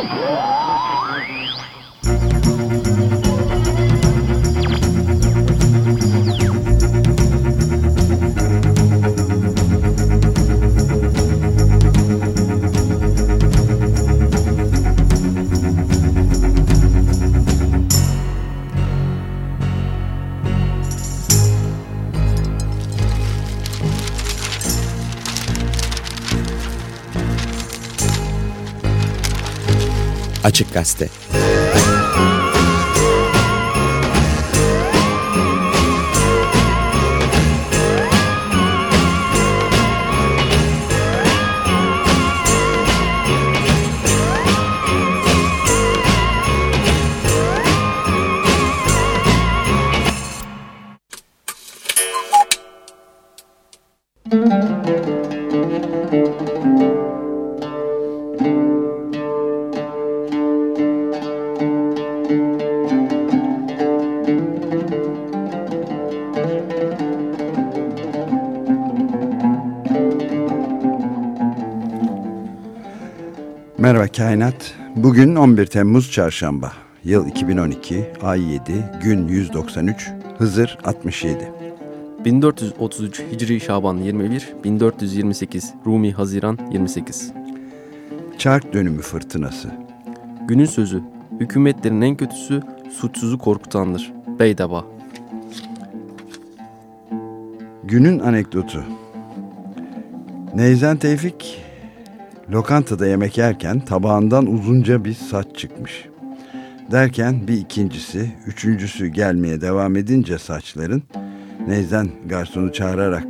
Whoa! Açık Gazete Bugün 11 Temmuz Çarşamba. Yıl 2012, ay 7, gün 193, Hızır 67. 1433 Hicri Şaban 21, 1428 Rumi Haziran 28. Çark dönümü fırtınası. Günün sözü, hükümetlerin en kötüsü suçsuzu korkutandır. Beydaba. Günün anekdotu. Neyzen Tevfik lokantada yemek yerken tabağından uzunca bir saç çıkmış. Derken bir ikincisi, üçüncüsü gelmeye devam edince saçların Neyzen garsonu çağırarak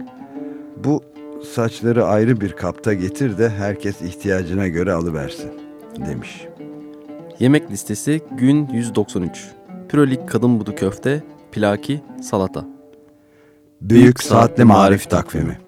bu saçları ayrı bir kapta getir de herkes ihtiyacına göre alıversin demiş. Yemek listesi gün 193. Pürolik kadın budu köfte, pilaki, salata. Büyük Saatli Marif Takvimi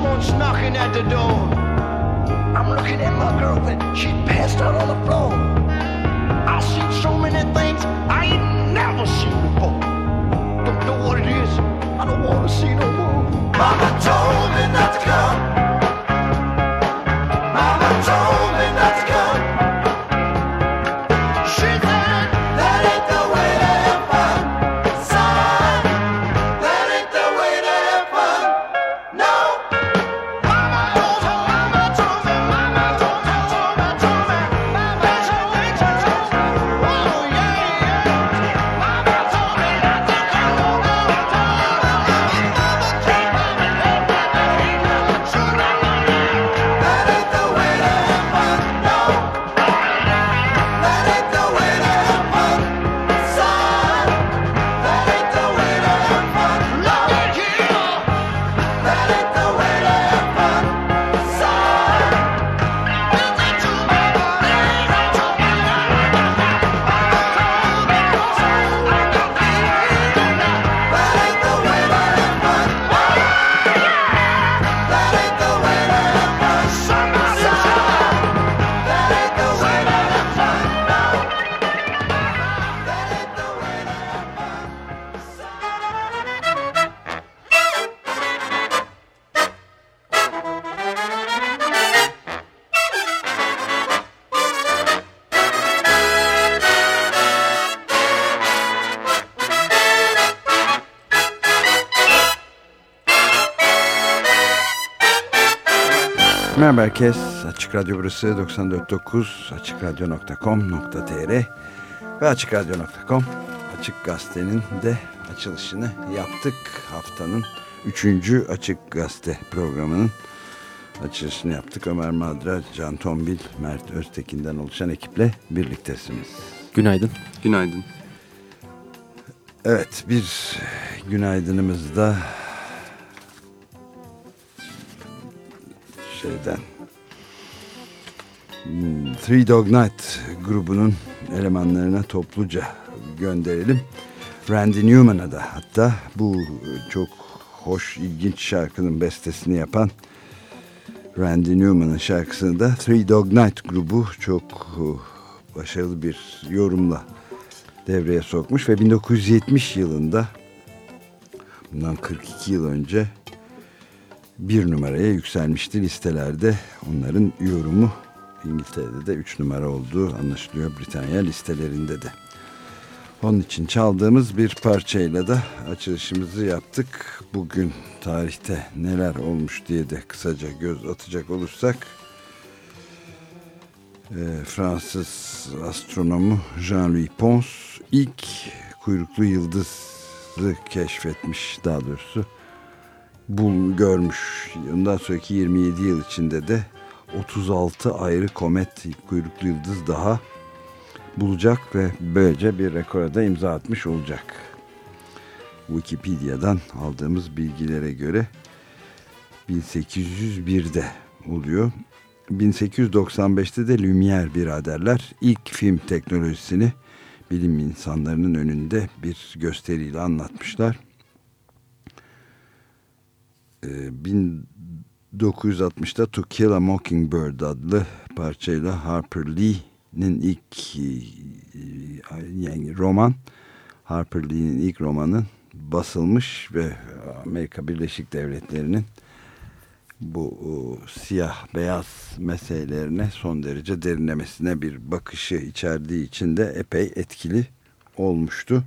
Someone's knocking at the door. I'm looking at my girlfriend. She passed out on the floor. I've seen so many things I ain't never seen before. Don't know what it is. I don't want to see no more. Mama told me not to come. Merhaba herkes. Açık Radyo burası 94.9 açıkradyo.com.tr ve açıkradyo.com Açık Gazete'nin de açılışını yaptık. Haftanın 3. Açık Gazete programının açılışını yaptık. Ömer Madra, Can Tombil, Mert Öztekin'den oluşan ekiple birliktesiniz. Günaydın. Günaydın. Evet bir günaydınımız da Three Dog Night grubunun elemanlarına topluca gönderelim. Randy Newman'a da hatta bu çok hoş ilginç şarkının bestesini yapan Randy Newman'ın şarkısını da Three Dog Night grubu çok uh, başarılı bir yorumla devreye sokmuş ve 1970 yılında bundan 42 yıl önce bir numaraya yükselmişti listelerde. Onların yorumu İngiltere'de de 3 numara olduğu anlaşılıyor Britanya listelerinde de. Onun için çaldığımız bir parçayla da açılışımızı yaptık. Bugün tarihte neler olmuş diye de kısaca göz atacak olursak e, Fransız astronomu Jean-Louis Pons ilk kuyruklu yıldızı keşfetmiş daha doğrusu bul görmüş. Ondan sonraki 27 yıl içinde de 36 ayrı komet kuyruklu yıldız daha bulacak ve böylece bir rekora da imza atmış olacak. Wikipedia'dan aldığımız bilgilere göre 1801'de oluyor. 1895'te de Lumière biraderler ilk film teknolojisini bilim insanlarının önünde bir gösteriyle anlatmışlar. Ee, 1960'da To Kill a Mockingbird adlı parçayla Harper Lee'nin ilk e, yani roman Harper Lee'nin ilk romanı basılmış ve Amerika Birleşik Devletleri'nin bu o, siyah beyaz meselelerine son derece derinlemesine bir bakışı içerdiği için de epey etkili olmuştu.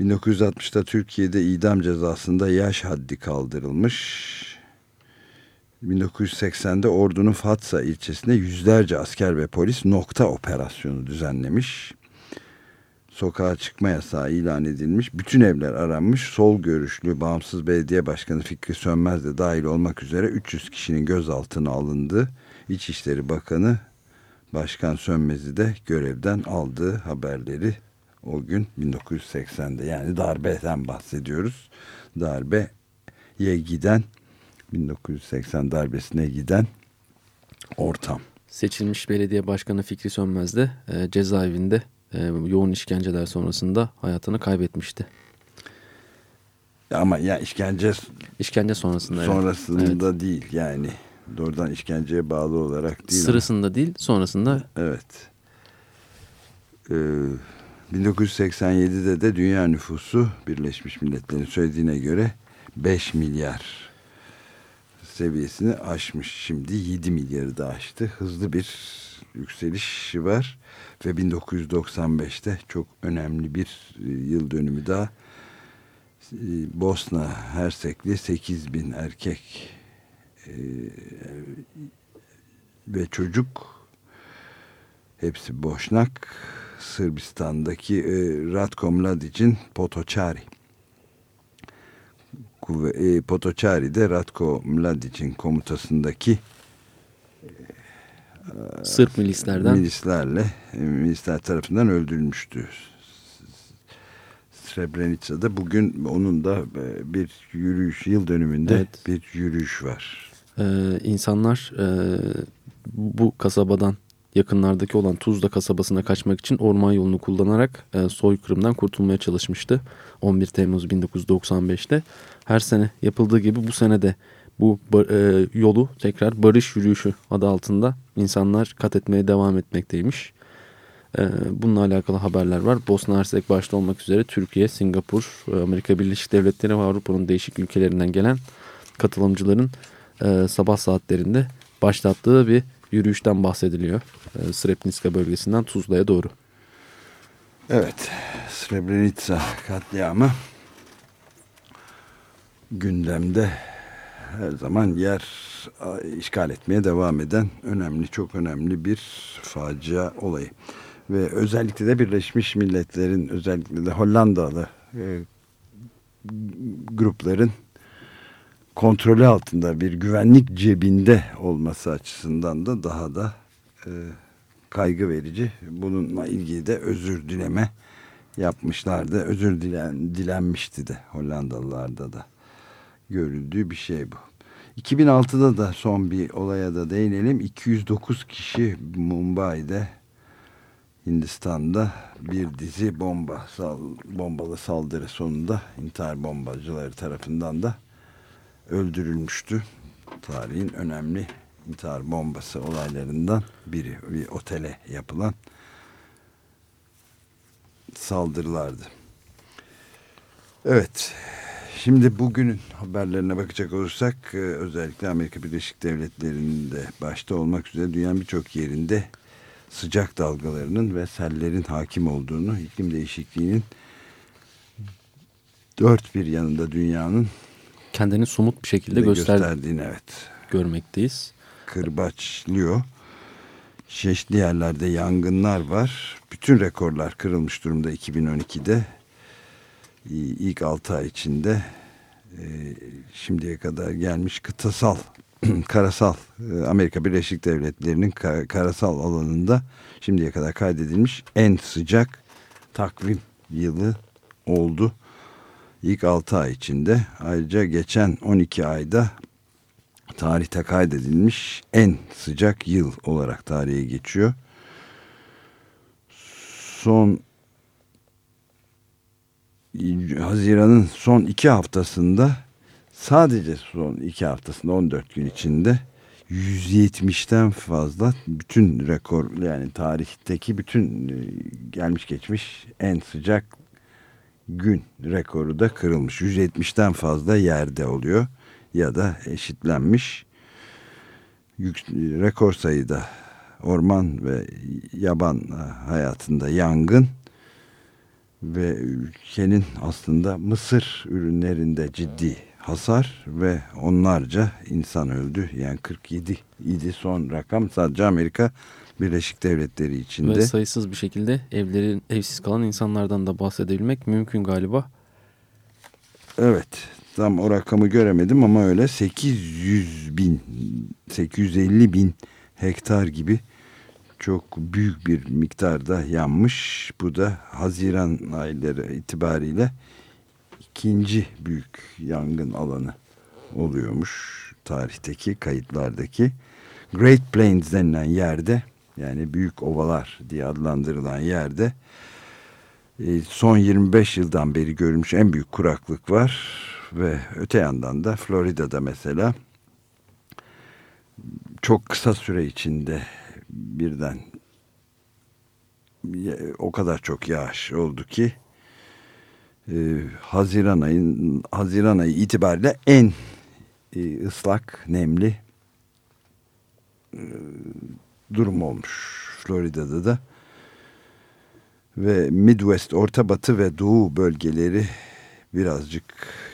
1960'da Türkiye'de idam cezasında yaş haddi kaldırılmış. 1980'de Ordu'nun Fatsa ilçesinde yüzlerce asker ve polis nokta operasyonu düzenlemiş. Sokağa çıkma yasağı ilan edilmiş. Bütün evler aranmış. Sol görüşlü bağımsız belediye başkanı Fikri Sönmez de dahil olmak üzere 300 kişinin gözaltına alındı. İçişleri Bakanı Başkan Sönmez'i de görevden aldığı haberleri o gün 1980'de yani darbeden bahsediyoruz. Darbeye giden 1980 darbesine giden ortam. Seçilmiş belediye başkanı Fikri Sönmez de e, cezaevinde e, yoğun işkenceler sonrasında hayatını kaybetmişti. Ama ya işkence İşkence sonrasında. sonrasında Evet. değil yani doğrudan işkenceye bağlı olarak değil. ama- Sırasında değil sonrasında Evet. Ee, 1987'de de dünya nüfusu Birleşmiş Milletler'in söylediğine göre 5 milyar seviyesini aşmış. Şimdi 7 milyarı da aştı. Hızlı bir yükseliş var. Ve 1995'te çok önemli bir e, yıl dönümü daha. E, Bosna Hersekli 8 bin erkek e, ve çocuk hepsi Boşnak Sırbistan'daki e, Ratko Mladic'in Potočari Kuve, e, Potočari'de Ratko Mladic'in komutasındaki Sırp milislerden milislerle e, milisler tarafından öldürülmüştü. Srebrenica'da bugün onun da e, bir yürüyüş yıl dönümünde Evet. bir yürüyüş var. e, insanlar e, bu kasabadan yakınlardaki olan Tuzla kasabasına kaçmak için orman yolunu kullanarak e, soykırımdan kurtulmaya çalışmıştı. 11 Temmuz 1995'te her sene yapıldığı gibi bu sene de bu e, yolu tekrar barış yürüyüşü adı altında insanlar kat etmeye devam etmekteymiş. E, bununla alakalı haberler var. Bosna Hersek başta olmak üzere Türkiye, Singapur, e, Amerika Birleşik Devletleri ve Avrupa'nın değişik ülkelerinden gelen katılımcıların e, sabah saatlerinde başlattığı bir yürüyüşten bahsediliyor. E, Srebrenica bölgesinden Tuzla'ya doğru. Evet, Srebrenica katliamı gündemde her zaman yer işgal etmeye devam eden önemli, çok önemli bir facia olayı. Ve özellikle de Birleşmiş Milletler'in özellikle de Hollandalı e, grupların kontrolü altında bir güvenlik cebinde olması açısından da daha da e, kaygı verici. Bununla ilgili de özür dileme yapmışlardı. Özür dilen, dilenmişti de Hollandalılarda da görüldüğü bir şey bu. 2006'da da son bir olaya da değinelim. 209 kişi Mumbai'de Hindistan'da bir dizi bomba sal, bombalı saldırı sonunda intihar bombacıları tarafından da öldürülmüştü. Tarihin önemli intihar bombası olaylarından biri bir otele yapılan saldırılardı. Evet. Şimdi bugünün haberlerine bakacak olursak e, özellikle Amerika Birleşik Devletleri'nde başta olmak üzere dünyanın birçok yerinde sıcak dalgalarının ve sellerin hakim olduğunu, iklim değişikliğinin dört bir yanında dünyanın Kendini somut bir şekilde göster gösterdiğini evet görmekteyiz. kırbaçlıyor. Çeşitli yerlerde yangınlar var. Bütün rekorlar kırılmış durumda 2012'de. İ- ilk 6 ay içinde e, şimdiye kadar gelmiş kıtasal, karasal e, Amerika Birleşik Devletleri'nin ka- karasal alanında şimdiye kadar kaydedilmiş en sıcak takvim yılı oldu. İlk 6 ay içinde. Ayrıca geçen 12 ayda tarihte kaydedilmiş en sıcak yıl olarak tarihe geçiyor. Son Haziran'ın son iki haftasında sadece son iki haftasında 14 gün içinde 170'ten fazla bütün rekor yani tarihteki bütün e, gelmiş geçmiş en sıcak gün rekoru da kırılmış. 170'ten fazla yerde oluyor ya da eşitlenmiş. Yük, rekor sayıda orman ve yaban hayatında yangın ve ülkenin aslında mısır ürünlerinde ciddi hasar ve onlarca insan öldü. Yani 47 idi son rakam sadece Amerika Birleşik Devletleri içinde. Ve sayısız bir şekilde evlerin evsiz kalan insanlardan da bahsedebilmek mümkün galiba. Evet tam o rakamı göremedim ama öyle 800 bin 850 bin hektar gibi çok büyük bir miktarda yanmış. Bu da Haziran ayları itibariyle ikinci büyük yangın alanı oluyormuş tarihteki kayıtlardaki. Great Plains denilen yerde yani büyük ovalar diye adlandırılan yerde e, son 25 yıldan beri görülmüş en büyük kuraklık var ve öte yandan da Florida'da mesela çok kısa süre içinde birden o kadar çok yağış oldu ki e, Haziran ayın Haziran ayı itibariyle en e, ıslak, nemli durum olmuş Florida'da da ve Midwest, Orta Batı ve Doğu bölgeleri birazcık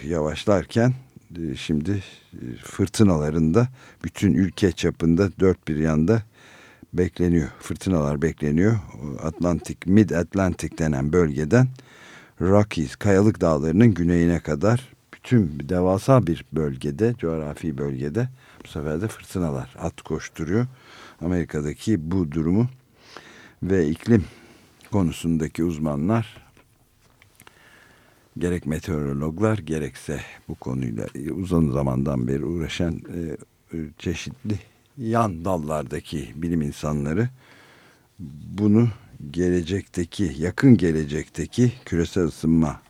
yavaşlarken e, şimdi e, fırtınalarında bütün ülke çapında dört bir yanda bekleniyor. Fırtınalar bekleniyor. Atlantik, Mid Atlantic denen bölgeden Rockies, Kayalık Dağları'nın güneyine kadar bütün devasa bir bölgede, coğrafi bölgede bu sefer de fırtınalar at koşturuyor. Amerika'daki bu durumu ve iklim konusundaki uzmanlar gerek meteorologlar gerekse bu konuyla uzun zamandan beri uğraşan e, çeşitli yan dallardaki bilim insanları bunu gelecekteki yakın gelecekteki küresel ısınma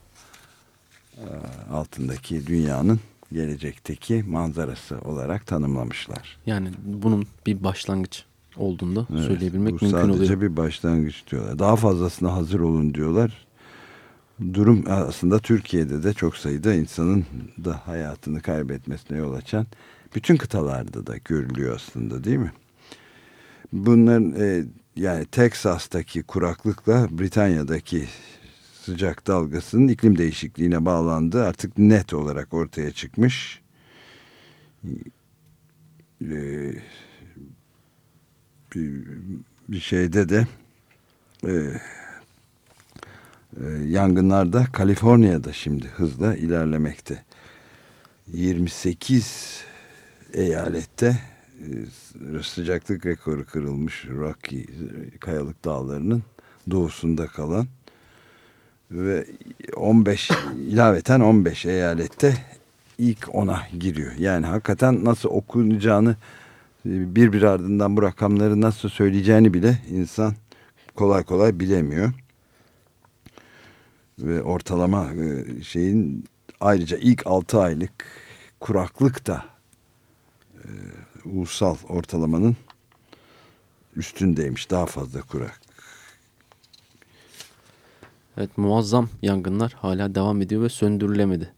e, altındaki dünyanın gelecekteki manzarası olarak tanımlamışlar. Yani bunun bir başlangıç olduğunu da Evet, söyleyebilmek bu mümkün sadece oluyor. bir başlangıç diyorlar. Daha fazlasına hazır olun diyorlar. Durum aslında Türkiye'de de çok sayıda insanın da hayatını kaybetmesine yol açan bütün kıtalarda da görülüyor aslında değil mi? Bunların e, yani Teksas'taki kuraklıkla Britanya'daki sıcak dalgasının iklim değişikliğine bağlandığı artık net olarak ortaya çıkmış. Ee, bir, şeyde de e, e, yangınlar da Kaliforniya'da şimdi hızla ilerlemekte. 28 eyalette e, sıcaklık rekoru kırılmış Rocky e, kayalık dağlarının doğusunda kalan ve 15 ilaveten 15 eyalette ilk ona giriyor. Yani hakikaten nasıl okunacağını e, bir bir ardından bu rakamları nasıl söyleyeceğini bile insan kolay kolay bilemiyor. Ve ortalama e, şeyin ayrıca ilk 6 aylık kuraklık da e, ulusal ortalamanın üstündeymiş. Daha fazla kurak. Evet muazzam yangınlar hala devam ediyor ve söndürülemedi.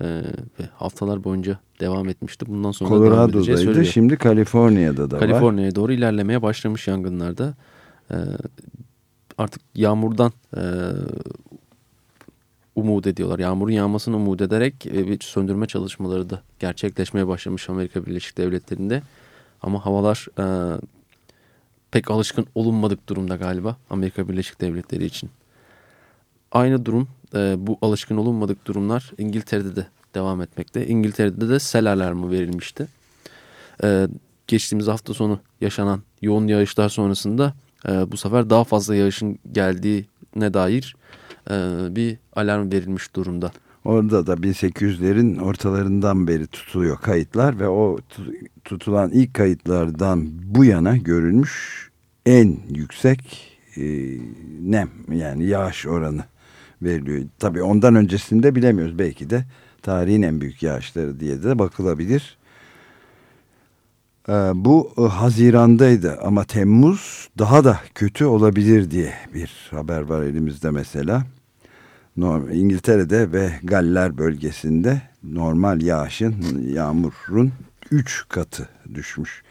Ee, ve haftalar boyunca devam etmişti. Bundan sonra Colorado'daydı. Şimdi Kaliforniya'da da var. Kaliforniya'ya doğru ilerlemeye başlamış yangınlarda. Ee, artık yağmurdan e, umut ediyorlar. Yağmurun yağmasını umut ederek e, bir söndürme çalışmaları da gerçekleşmeye başlamış Amerika Birleşik Devletleri'nde. Ama havalar e, pek alışkın olunmadık durumda galiba Amerika Birleşik Devletleri için. Aynı durum e, bu alışkın olunmadık durumlar İngiltere'de de devam etmekte. İngiltere'de de sel alarmı verilmişti. E, geçtiğimiz hafta sonu yaşanan yoğun yağışlar sonrasında e, bu sefer daha fazla yağışın geldiğine dair e, bir alarm verilmiş durumda. Orada da 1800'lerin ortalarından beri tutuluyor kayıtlar ve o tu- tutulan ilk kayıtlardan bu yana görülmüş en yüksek e, nem yani yağış oranı veriliyor. Tabii ondan öncesinde bilemiyoruz. Belki de tarihin en büyük yağışları diye de bakılabilir. Ee, bu e, Haziran'daydı ama Temmuz daha da kötü olabilir diye bir haber var elimizde mesela. İngiltere'de ve Galler bölgesinde normal yağışın, yağmurun 3 katı düşmüş.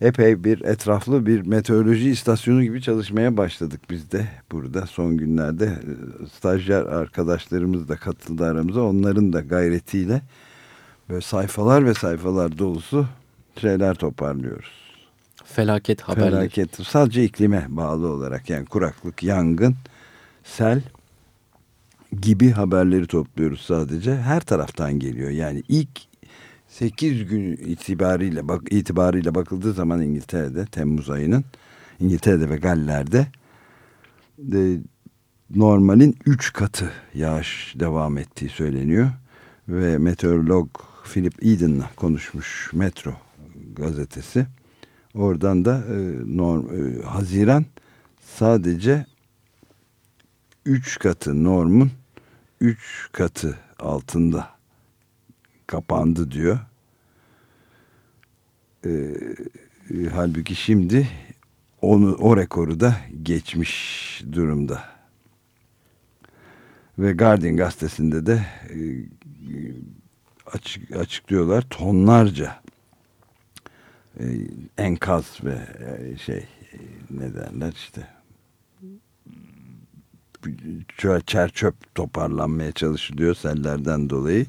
Epey bir etraflı bir meteoroloji istasyonu gibi çalışmaya başladık biz de burada son günlerde. e, Stajyer arkadaşlarımız da katıldı aramıza. Onların da gayretiyle böyle sayfalar ve sayfalar dolusu şeyler toparlıyoruz. Felaket haberler. Felaket sadece iklime bağlı olarak yani kuraklık, yangın, sel gibi haberleri topluyoruz sadece. Her taraftan geliyor. Yani ilk 8 gün itibariyle bak itibariyle bakıldığı zaman İngiltere'de Temmuz ayının İngiltere'de ve Galler'de de, normalin 3 katı yağış devam ettiği söyleniyor ve meteorolog Philip Eden'la konuşmuş Metro gazetesi. Oradan da e, norm, e, Haziran sadece 3 katı normun 3 katı altında kapandı diyor. E, halbuki şimdi onu o rekoru da geçmiş durumda. Ve Guardian gazetesinde de e, açık, açıklıyorlar tonlarca e, enkaz ve e, şey e, ne derler işte çer çöp toparlanmaya çalışılıyor sellerden dolayı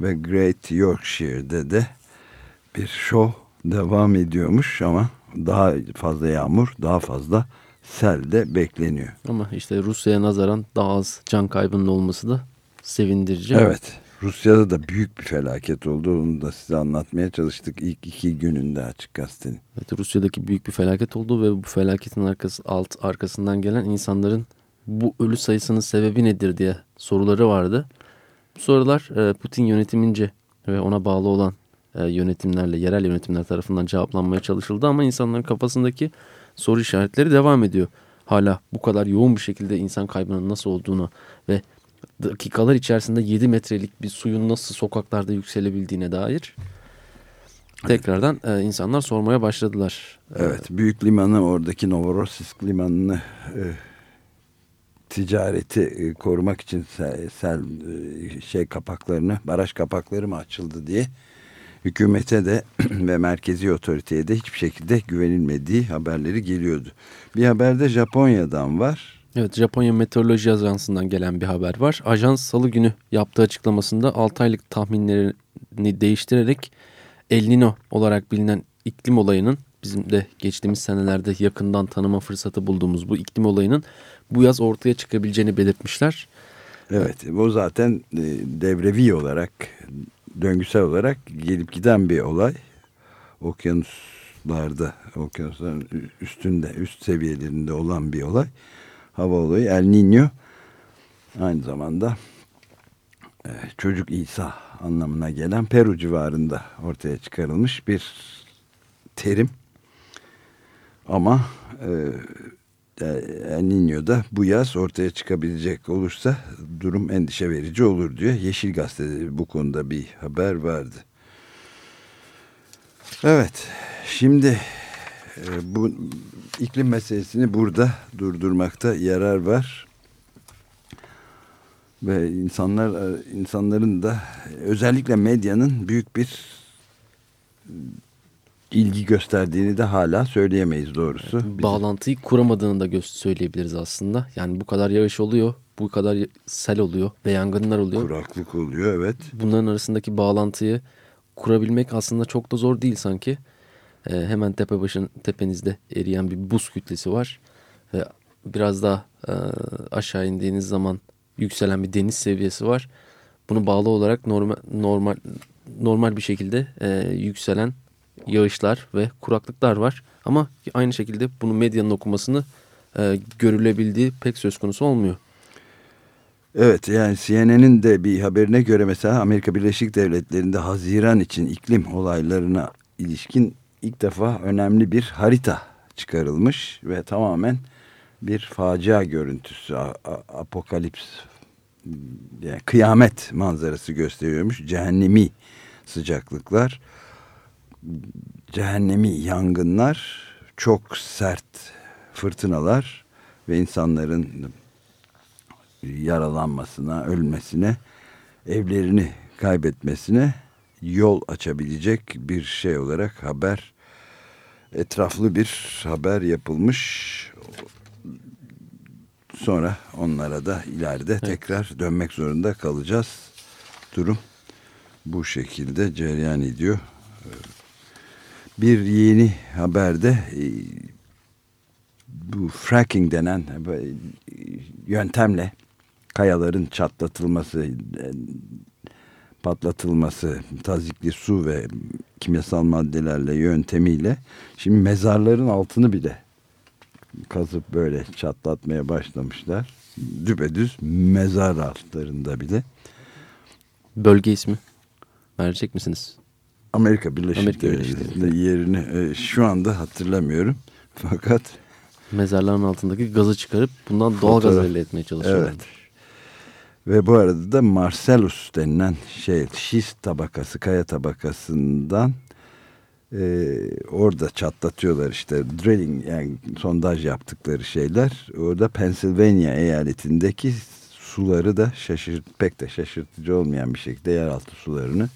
ve Great Yorkshire'de de bir show devam ediyormuş ama daha fazla yağmur daha fazla sel de bekleniyor. Ama işte Rusya'ya nazaran daha az can kaybının olması da sevindirici. Evet. Rusya'da da büyük bir felaket oldu. Onu da size anlatmaya çalıştık ilk iki gününde açık gazetenin. Evet, Rusya'daki büyük bir felaket oldu ve bu felaketin arkası, alt, arkasından gelen insanların bu ölü sayısının sebebi nedir diye soruları vardı. Bu sorular e, Putin yönetimince ve ona bağlı olan e, yönetimlerle, yerel yönetimler tarafından cevaplanmaya çalışıldı ama insanların kafasındaki soru işaretleri devam ediyor. Hala bu kadar yoğun bir şekilde insan kaybının nasıl olduğunu ve dakikalar içerisinde 7 metrelik bir suyun nasıl sokaklarda yükselebildiğine dair tekrardan e, insanlar sormaya başladılar. Evet. Büyük limanı oradaki Novorossiysk limanını e, ticareti e, korumak için sel, sel şey kapaklarını baraj kapakları mı açıldı diye hükümete de ve merkezi otoriteye de hiçbir şekilde güvenilmediği haberleri geliyordu. Bir haber de Japonya'dan var. Evet Japonya Meteoroloji Ajansı'ndan gelen bir haber var. Ajans salı günü yaptığı açıklamasında 6 aylık tahminlerini değiştirerek El Nino olarak bilinen iklim olayının bizim de geçtiğimiz senelerde yakından tanıma fırsatı bulduğumuz bu iklim olayının bu yaz ortaya çıkabileceğini belirtmişler. Evet bu zaten e, devrevi olarak döngüsel olarak gelip giden bir olay. Okyanuslarda okyanusların üstünde üst seviyelerinde olan bir olay. Hava olayı El Niño aynı zamanda e, çocuk İsa anlamına gelen Peru civarında ortaya çıkarılmış bir terim. Ama e, El Niño'da bu yaz ortaya çıkabilecek olursa durum endişe verici olur diyor. Yeşil Gazete'de bu konuda bir haber vardı. Evet, şimdi e, bu iklim meselesini burada durdurmakta yarar var. Ve insanlar e, insanların da özellikle medyanın büyük bir ilgi gösterdiğini de hala söyleyemeyiz doğrusu. Bizim- Bağlantıyı kuramadığını da söyleyebiliriz aslında. Yani bu kadar yağış oluyor, bu kadar sel oluyor ve yangınlar oluyor. Kuraklık oluyor evet. Bunların arasındaki bağlantıyı kurabilmek aslında çok da zor değil sanki. Ee, hemen tepe başın tepenizde eriyen bir buz kütlesi var ve biraz daha e, aşağı indiğiniz zaman yükselen bir deniz seviyesi var. Bunu bağlı olarak normal normal normal bir şekilde e, yükselen yağışlar ve kuraklıklar var. Ama aynı şekilde bunu medyanın okumasını e, görülebildiği pek söz konusu olmuyor. Evet yani CNN'in de bir haberine göre mesela Amerika Birleşik Devletleri'nde Haziran için iklim olaylarına ilişkin ilk defa önemli bir harita çıkarılmış ve tamamen bir facia görüntüsü, apokalips, yani kıyamet manzarası gösteriyormuş. Cehennemi sıcaklıklar, cehennemi yangınlar, çok sert fırtınalar ve insanların yaralanmasına, ölmesine, evlerini kaybetmesine yol açabilecek bir şey olarak haber etraflı bir haber yapılmış. Sonra onlara da ileride tekrar dönmek zorunda kalacağız. Durum bu şekilde cereyan ediyor. Bir yeni haberde e, bu fracking denen böyle yöntemle kayaların çatlatılması, e, patlatılması, tazikli su ve kimyasal maddelerle yöntemiyle şimdi mezarların altını bile kazıp böyle çatlatmaya başlamışlar. Düpedüz mezar altlarında bile. Bölge ismi verecek misiniz? Amerika Birleşik Amerika Birleşik Devletleri'nde yerini e, şu anda hatırlamıyorum. Fakat Mezarların altındaki gazı çıkarıp bundan doğal gaz elde etmeye çalışıyorlar. Evet. Ve bu arada da Marcellus denilen şey şist tabakası, kaya tabakasından e, orada çatlatıyorlar işte drilling yani sondaj yaptıkları şeyler. Orada Pennsylvania eyaletindeki suları da şaşırt pek de şaşırtıcı olmayan bir şekilde yeraltı sularını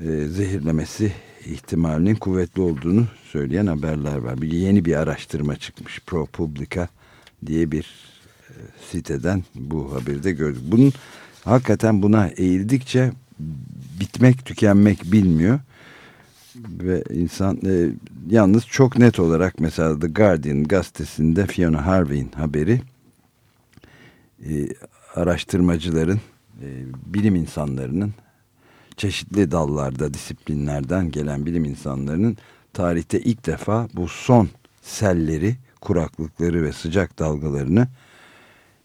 e, zehirlemesi ihtimalinin kuvvetli olduğunu söyleyen haberler var. Bir yeni bir araştırma çıkmış. ProPublica diye bir e, siteden bu haberi de gördük. Bunun hakikaten buna eğildikçe bitmek tükenmek bilmiyor. Ve insan e, yalnız çok net olarak mesela The Guardian gazetesinde Fiona Harvey'in haberi e, araştırmacıların e, bilim insanlarının çeşitli dallarda disiplinlerden gelen bilim insanlarının tarihte ilk defa bu son selleri, kuraklıkları ve sıcak dalgalarını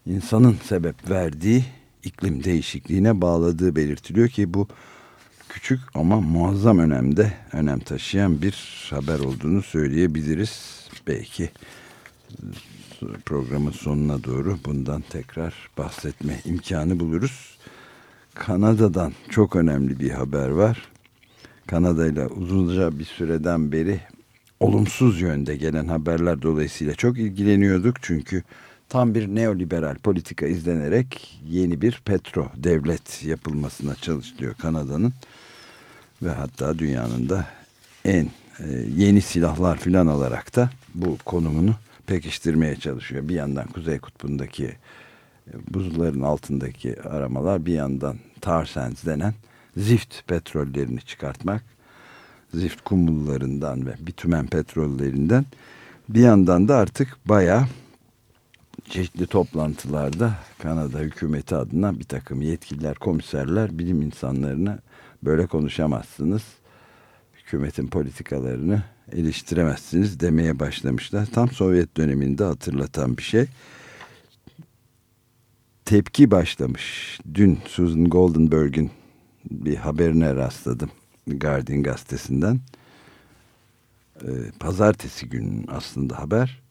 insanın sebep verdiği iklim değişikliğine bağladığı belirtiliyor ki bu küçük ama muazzam önemde önem taşıyan bir haber olduğunu söyleyebiliriz. Belki programın sonuna doğru bundan tekrar bahsetme imkanı buluruz. Kanada'dan çok önemli bir haber var. Kanada ile uzunca bir süreden beri olumsuz yönde gelen haberler dolayısıyla çok ilgileniyorduk. Çünkü tam bir neoliberal politika izlenerek yeni bir petro devlet yapılmasına çalışılıyor Kanada'nın. Ve hatta dünyanın da en e, yeni silahlar filan alarak da bu konumunu pekiştirmeye çalışıyor. Bir yandan Kuzey Kutbu'ndaki buzulların altındaki aramalar bir yandan tar sands denen zift petrollerini çıkartmak zift kumullarından ve bitumen petrollerinden bir yandan da artık bayağı çeşitli toplantılarda Kanada hükümeti adına bir takım yetkililer, komiserler, bilim insanlarına böyle konuşamazsınız. Hükümetin politikalarını eleştiremezsiniz demeye başlamışlar. Tam Sovyet döneminde hatırlatan bir şey. Tepki başlamış. Dün Susan Goldenberg'in bir haberine rastladım. Guardian gazetesinden. Ee, pazartesi günün aslında haber.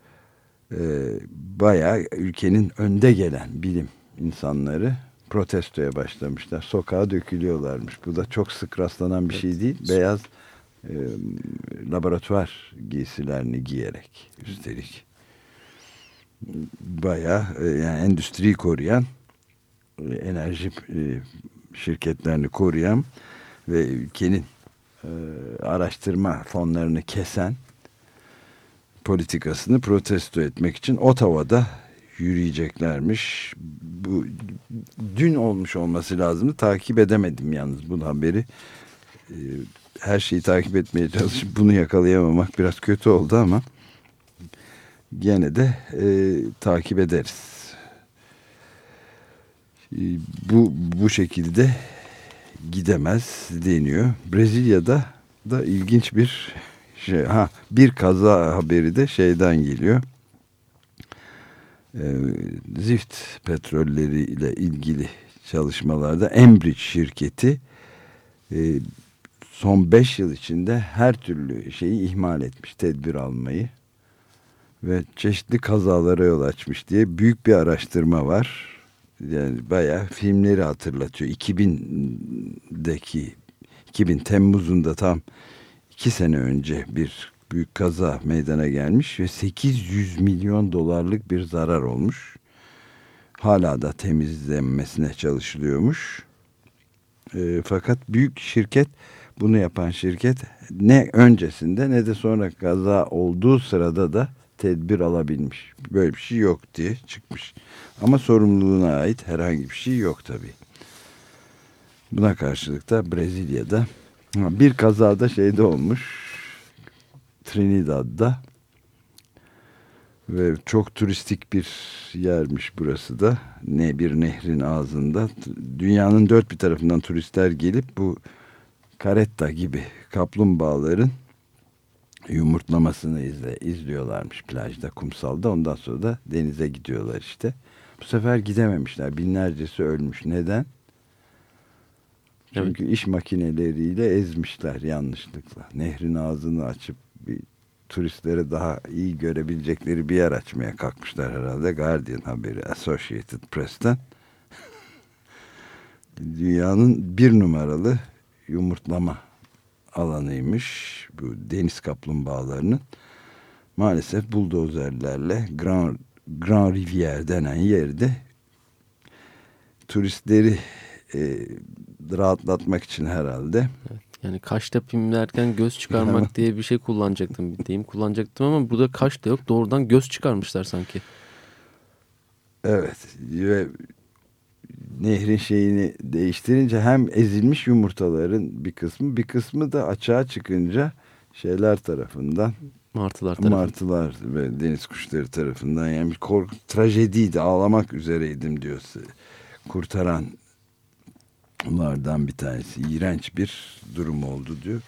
Ee, bayağı ülkenin önde gelen bilim insanları protestoya başlamışlar. Sokağa dökülüyorlarmış. Bu da çok sık rastlanan bir şey değil. Beyaz e, laboratuvar giysilerini giyerek üstelik bayağı e, yani endüstriyi koruyan e, enerji e, şirketlerini koruyan ve ülkenin araştırma fonlarını kesen politikasını protesto etmek için Ottawa'da yürüyeceklermiş. Bu dün olmuş olması lazımdı. Takip edemedim yalnız bu haberi. Her şeyi takip etmeye çalışıp bunu yakalayamamak biraz kötü oldu ama gene de e, takip ederiz. E, bu bu şekilde gidemez deniyor. Brezilya'da da ilginç bir şey. Ha bir kaza haberi de şeyden geliyor. E, zift petrolleriyle ilgili çalışmalarda Enbridge şirketi e, son 5 yıl içinde her türlü şeyi ihmal etmiş. Tedbir almayı ve çeşitli kazalara yol açmış diye büyük bir araştırma var. Yani bayağı filmleri hatırlatıyor. 2000'deki 2000 Temmuz'unda tam iki sene önce bir büyük kaza meydana gelmiş ve 800 milyon dolarlık bir zarar olmuş. Hala da temizlenmesine çalışılıyormuş. E, fakat büyük şirket bunu yapan şirket ne öncesinde ne de sonra kaza olduğu sırada da tedbir alabilmiş. Böyle bir şey yok diye çıkmış. Ama sorumluluğuna ait herhangi bir şey yok tabii. Buna karşılık da Brezilya'da bir kazada şeyde olmuş. Trinidad'da ve çok turistik bir yermiş burası da. Ne bir nehrin ağzında. Dünyanın dört bir tarafından turistler gelip bu karetta gibi kaplumbağaların yumurtlamasını izle, izliyorlarmış plajda, kumsalda. Ondan sonra da denize gidiyorlar işte. Bu sefer gidememişler. Binlercesi ölmüş. Neden? Çünkü iş makineleriyle ezmişler yanlışlıkla. Nehrin ağzını açıp bir turistlere daha iyi görebilecekleri bir yer açmaya kalkmışlar herhalde. Guardian haberi Associated Press'ten. Dünyanın bir numaralı yumurtlama alanıymış bu deniz kaplumbağalarının. Maalesef buldozerlerle Grand, Grand Rivière denen yerde turistleri e, rahatlatmak için herhalde. Yani kaş yapayım derken göz çıkarmak diye bir şey kullanacaktım. Bir deyim kullanacaktım ama burada kaş da yok. Doğrudan göz çıkarmışlar sanki. Evet ve nehrin şeyini değiştirince hem ezilmiş yumurtaların bir kısmı bir kısmı da açığa çıkınca şeyler tarafından Martılar tarafından. martılar ve deniz kuşları tarafından yani bir korku trajediydi ağlamak üzereydim diyor kurtaran onlardan bir tanesi iğrenç bir durum oldu diyor.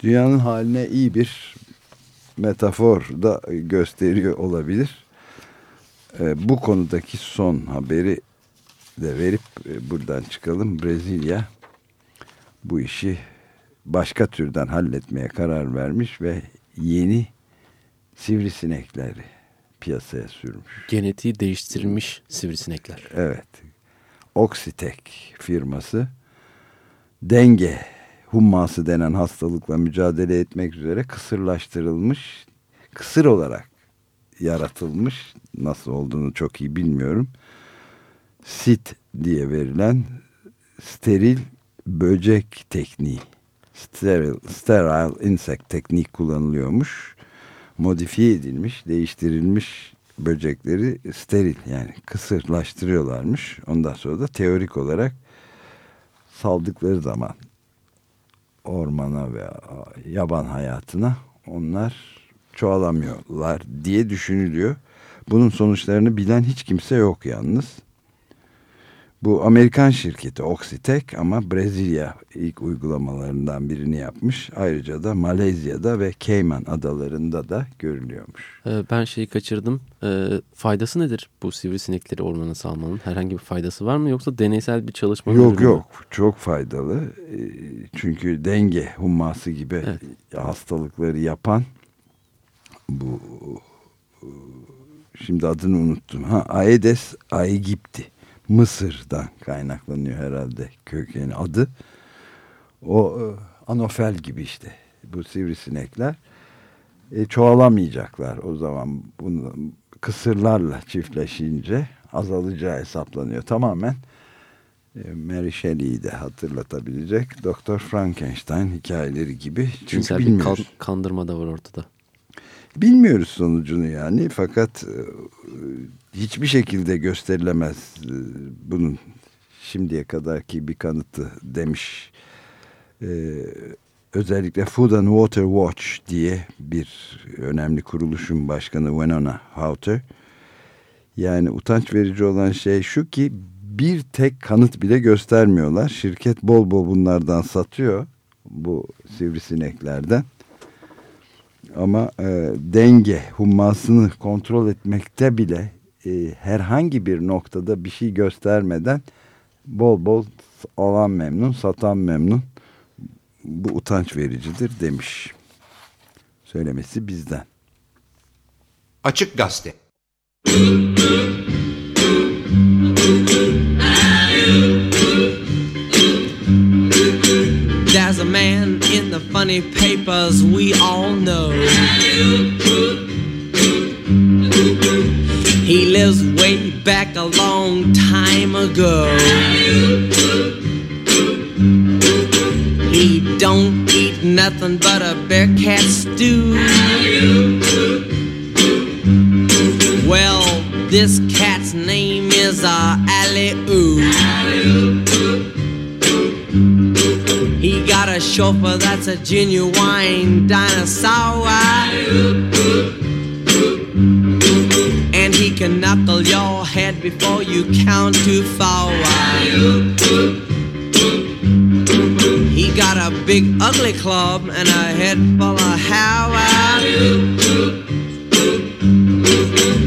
Dünyanın haline iyi bir metafor da gösteriyor olabilir. Ee, bu konudaki son haberi de verip e, buradan çıkalım. Brezilya bu işi başka türden halletmeye karar vermiş ve yeni sivrisinekleri piyasaya sürmüş. Genetiği değiştirilmiş sivrisinekler. Evet. Oxitek firması denge humması denen hastalıkla mücadele etmek üzere kısırlaştırılmış, kısır olarak yaratılmış, nasıl olduğunu çok iyi bilmiyorum. SIT diye verilen steril böcek tekniği, sterile, sterile insect teknik kullanılıyormuş. Modifiye edilmiş, değiştirilmiş böcekleri steril yani kısırlaştırıyorlarmış. Ondan sonra da teorik olarak saldıkları zaman ormana ve yaban hayatına onlar çoğalamıyorlar diye düşünülüyor. Bunun sonuçlarını bilen hiç kimse yok yalnız. Bu Amerikan şirketi Oxitec ama Brezilya ilk uygulamalarından birini yapmış. Ayrıca da Malezya'da ve Cayman adalarında da görülüyormuş. Ee, ben şeyi kaçırdım. Ee, faydası nedir bu sivrisinekleri ormana salmanın? Herhangi bir faydası var mı yoksa deneysel bir çalışma mı? Yok yok çok faydalı. Ee, Çünkü denge humması gibi Evet. hastalıkları yapan bu şimdi adını unuttum. Ha Aedes aegypti. Mısır'dan kaynaklanıyor herhalde kökeni adı. O e, anofel gibi işte bu sivrisinekler e, çoğalamayacaklar o zaman bunu kısırlarla çiftleşince azalacağı hesaplanıyor tamamen e, Mary Shelley'i de hatırlatabilecek Doktor Frankenstein hikayeleri gibi çünkü Cinsel bir bilmiyoruz. kan- kandırma da var ortada. Bilmiyoruz sonucunu yani fakat e, hiçbir şekilde gösterilemez e, bunun şimdiye kadarki bir kanıtı demiş. E, özellikle Food and Water Watch diye bir önemli kuruluşun başkanı Winona Houter. Yani utanç verici olan şey şu ki bir tek kanıt bile göstermiyorlar. Şirket bol bol bunlardan satıyor bu sivrisineklerden. Ama e, denge hummasını kontrol etmekte bile e, herhangi bir noktada bir şey göstermeden bol bol alan memnun, satan memnun. Bu utanç vericidir demiş. Söylemesi bizden. Açık Gazete. There's a man in the funny papers we all know. He lives way back a long time ago. He don't eat nothing but a bear cat stew. Well, this cat's name is uh, Ali Oo. Chauffeur that's a genuine dinosaur. And he can knuckle your head before you count to four. He got a big ugly club and a head full of hair.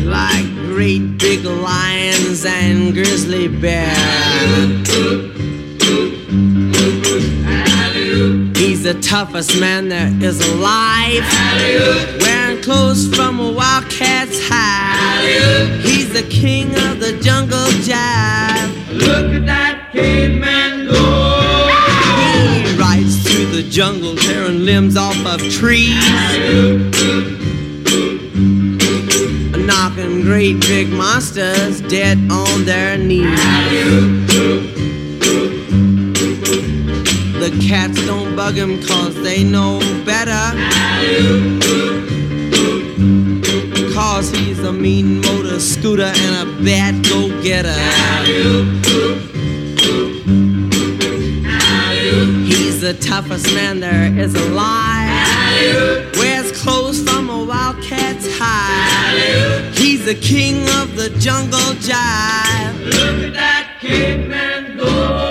Like great big lions and grizzly bears. The toughest man there is alive. Wearing clothes from a wildcat's hide. He's the king of the jungle jive. Look at that caveman go. He rides through the jungle, tearing limbs off of trees. Knocking great big monsters dead on their knees. The cats don't bug him cause they know better. Cause he's a mean motor scooter and a bad go getter. He's the toughest man there is alive. Wears clothes from a wildcat's hide. He's the king of the jungle jive. Look at that caveman go.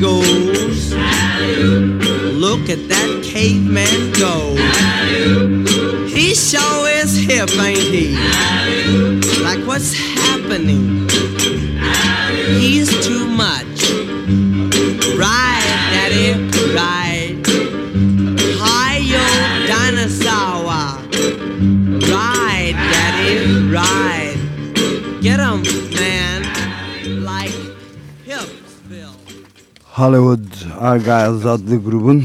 Goes. Look at that caveman go. He sure is hip, ain't he? Like what's happening? He's too much. Right, daddy, right. Hi, yo, dinosaur. Right, daddy, right. Hollywood Argyles adlı grubun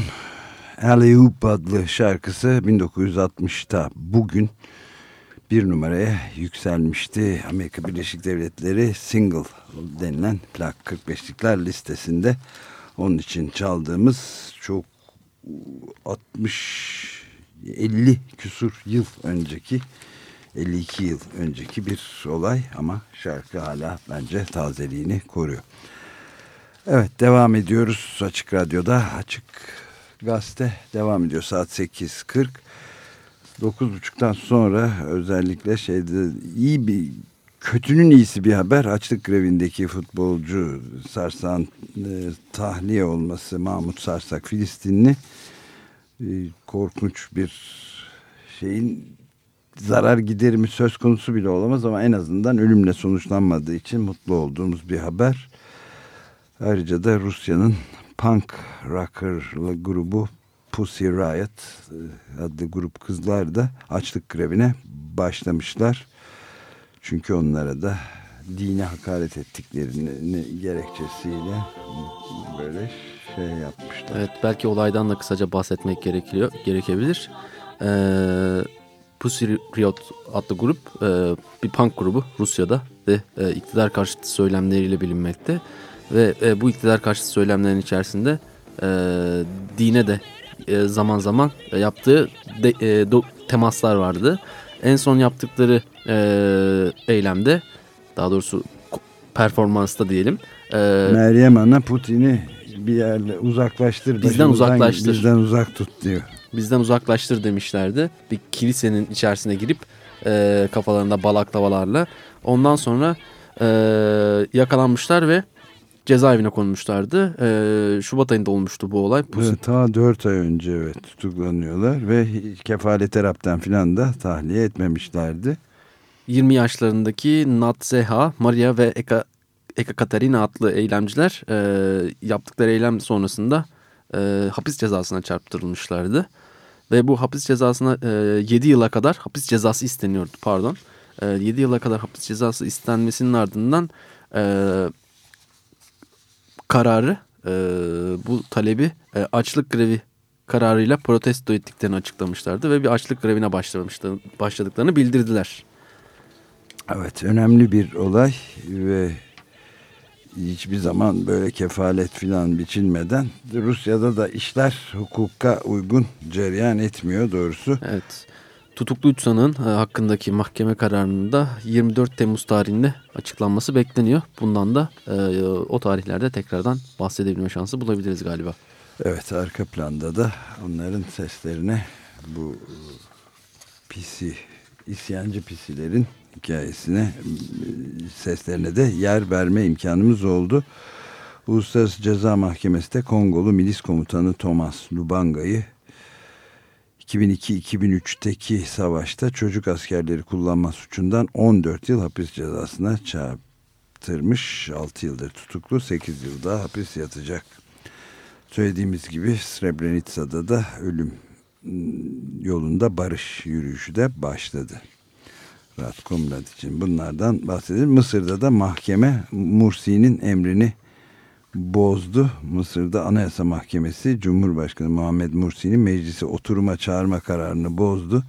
Alley Oop adlı şarkısı 1960'ta bugün bir numaraya yükselmişti. Amerika Birleşik Devletleri single denilen plak 45'likler listesinde. Onun için çaldığımız çok 60 50 küsur yıl önceki 52 yıl önceki bir olay ama şarkı hala bence tazeliğini koruyor. Evet devam ediyoruz Açık Radyo'da. Açık Gazete devam ediyor saat 8.40. 9.30'dan sonra özellikle şeyde iyi bir kötünün iyisi bir haber. Açlık grevindeki futbolcu Sarsan e, tahliye olması Mahmut Sarsak Filistinli e, korkunç bir şeyin zarar giderimi söz konusu bile olamaz ama en azından ölümle sonuçlanmadığı için mutlu olduğumuz bir haber. Ayrıca da Rusya'nın punk rocker grubu Pussy Riot e, adlı grup kızlar da açlık grevine başlamışlar. Çünkü onlara da dine hakaret ettiklerini gerekçesiyle böyle şey yapmışlar. Evet belki olaydan da kısaca bahsetmek gerekiyor, gerekebilir. Ee, Pussy Riot adlı grup e, bir punk grubu Rusya'da ve e, iktidar karşıtı söylemleriyle bilinmekte. Ve e, bu iktidar karşıtı söylemlerin içerisinde e, dine de e, zaman zaman e, yaptığı de, e, do- temaslar vardı. En son yaptıkları e, eylemde daha doğrusu performansta diyelim. E, Meryem Ana Putin'i bir yerle uzaklaştır. Bizden uzaklaştır. Bizden uzak tut diyor. bizden uzaklaştır demişlerdi. Bir kilisenin içerisine girip e, kafalarında balaklavalarla. Ondan sonra e, yakalanmışlar ve cezaevine konmuşlardı. E, Şubat ayında olmuştu bu olay. Bu- Evet, ta 4 ay önce evet tutuklanıyorlar ve kefalet terapten filan da tahliye etmemişlerdi. 20 yaşlarındaki Natseha, Maria ve Eka, Eka Katerina adlı eylemciler e, yaptıkları eylem sonrasında e, hapis cezasına çarptırılmışlardı. Ve bu hapis cezasına e, 7 yıla kadar hapis cezası isteniyordu pardon. E, 7 yıla kadar hapis cezası istenmesinin ardından e, kararı e, bu talebi e, açlık grevi kararıyla protesto ettiklerini açıklamışlardı ve bir açlık grevine başlamıştı, başladıklarını bildirdiler. Evet önemli bir olay ve hiçbir zaman böyle kefalet filan biçilmeden Rusya'da da işler hukuka uygun cereyan etmiyor doğrusu. Evet. Tutuklu üç sanığın e, hakkındaki mahkeme kararının da 24 Temmuz tarihinde açıklanması bekleniyor. Bundan da e, o tarihlerde tekrardan bahsedebilme şansı bulabiliriz galiba. Evet arka planda da onların seslerine bu pisi isyancı pisilerin hikayesine seslerine de yer verme imkanımız oldu. Uluslararası Ceza Mahkemesi de Kongolu Milis Komutanı Thomas Lubanga'yı 2002-2003'teki savaşta çocuk askerleri kullanma suçundan 14 yıl hapis cezasına çarptırmış. 6 yıldır tutuklu, 8 yıl daha hapis yatacak. Söylediğimiz gibi Srebrenica'da da ölüm yolunda barış yürüyüşü de başladı. Ratko Mladiç'in bunlardan bahsedelim. Mısır'da da mahkeme Mursi'nin emrini bozdu. Mısır'da Anayasa Mahkemesi Cumhurbaşkanı Muhammed Mursi'nin meclisi oturuma çağırma kararını bozdu.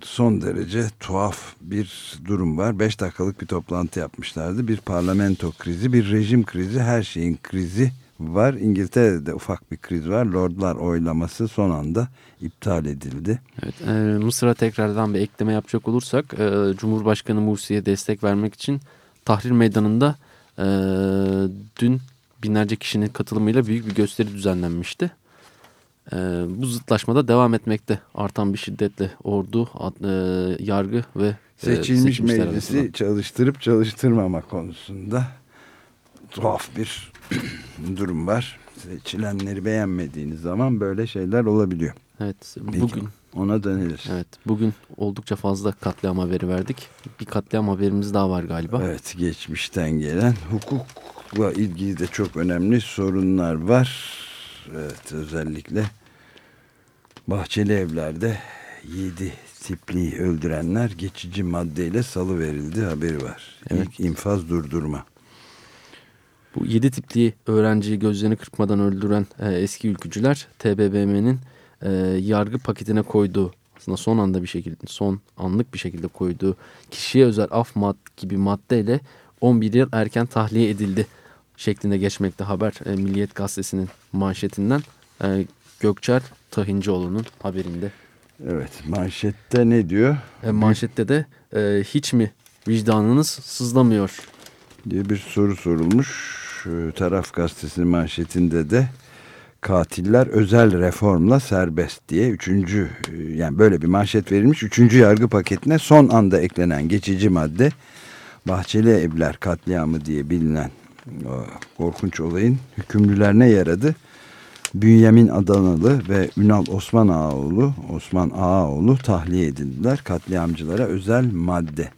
Son derece tuhaf bir durum var. Beş dakikalık bir toplantı yapmışlardı. Bir parlamento krizi, bir rejim krizi, her şeyin krizi var. İngiltere'de ufak bir kriz var. Lordlar oylaması son anda iptal edildi. Evet, e, Mısır'a tekrardan bir ekleme yapacak olursak e, Cumhurbaşkanı Mursi'ye destek vermek için Tahrir Meydanı'nda e, dün binlerce kişinin katılımıyla büyük bir gösteri düzenlenmişti. E, bu zıtlaşmada devam etmekte artan bir şiddetle ordu, e, yargı ve e, Seçilmiş meclisi arasında. çalıştırıp çalıştırmama konusunda tuhaf bir durum var. Seçilenleri beğenmediğiniz zaman böyle şeyler olabiliyor. Evet, bugün ona döneriz. evet bugün oldukça fazla katliam haberi verdik. Bir katliam haberimiz daha var galiba. Evet geçmişten gelen hukukla ilgili de çok önemli sorunlar var. Evet özellikle bahçeli evlerde 7 tipliği öldürenler geçici maddeyle salı verildi haberi var. Evet. İlk infaz durdurma. Bu 7 tipli öğrenciyi gözlerini kırpmadan öldüren e, eski ülkücüler TBMM'nin e, yargı paketine koyduğu aslında son anda bir şekilde son anlık bir şekilde koyduğu kişiye özel af mad gibi maddeyle 11 yıl erken tahliye edildi şeklinde geçmekte haber e, Milliyet Gazetesi'nin manşetinden e, Gökçer Tahincioğlu'nun haberinde. Evet manşette ne diyor E, manşette de e, hiç mi vicdanınız sızlamıyor diye bir soru sorulmuş. e, taraf gazetesinin manşetinde de katiller özel reformla serbest diye üçüncü e, yani böyle bir manşet verilmiş. Üçüncü yargı paketine son anda eklenen geçici madde Bahçeli Evler katliamı diye bilinen o korkunç olayın hükümlüler ne yaradı? Bünyamin Adanalı ve Ünal Osman Ağaoğlu, Osman Ağaoğlu tahliye edildiler. Katliamcılara özel madde.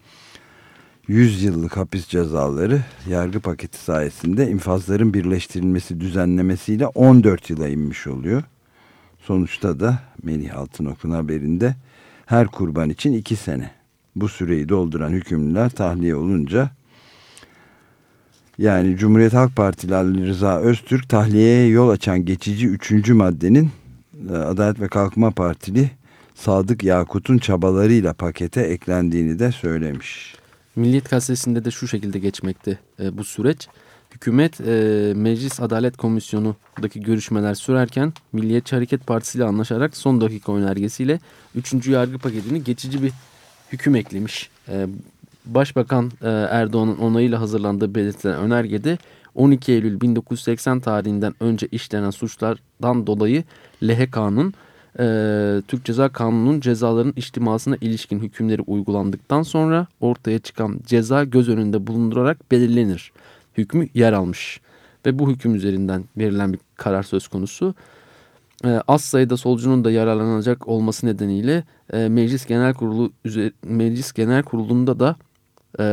100 yıllık hapis cezaları yargı paketi sayesinde infazların birleştirilmesi düzenlemesiyle 14 yıla inmiş oluyor. Sonuçta da Melih Altınok'un haberinde her kurban için 2 sene. Bu süreyi dolduran hükümlüler tahliye olunca yani Cumhuriyet Halk Partili Ali Rıza Öztürk tahliyeye yol açan geçici 3. maddenin e, Adalet ve Kalkınma Partili Sadık Yakut'un çabalarıyla pakete eklendiğini de söylemiş. Milliyet gazetesinde de şu şekilde geçmekte e, bu süreç. Hükümet e, Meclis Adalet Komisyonu'ndaki görüşmeler sürerken Milliyetçi Hareket Partisi ile anlaşarak son dakika önergesiyle 3. yargı paketini geçici bir hüküm eklemiş. E, Başbakan e, Erdoğan'ın onayıyla hazırlandığı belirtilen önergede 12 Eylül 1980 tarihinden önce işlenen suçlardan dolayı LHK'nın e, Türk Ceza Kanunu'nun cezaların içtimasına ilişkin hükümleri uygulandıktan sonra ortaya çıkan ceza göz önünde bulundurarak belirlenir. Hükmü yer almış ve bu hüküm üzerinden verilen bir karar söz konusu. E, az sayıda solcunun da yararlanacak olması nedeniyle e, Meclis Genel Kurulu Meclis Genel Kurulu'nda da e,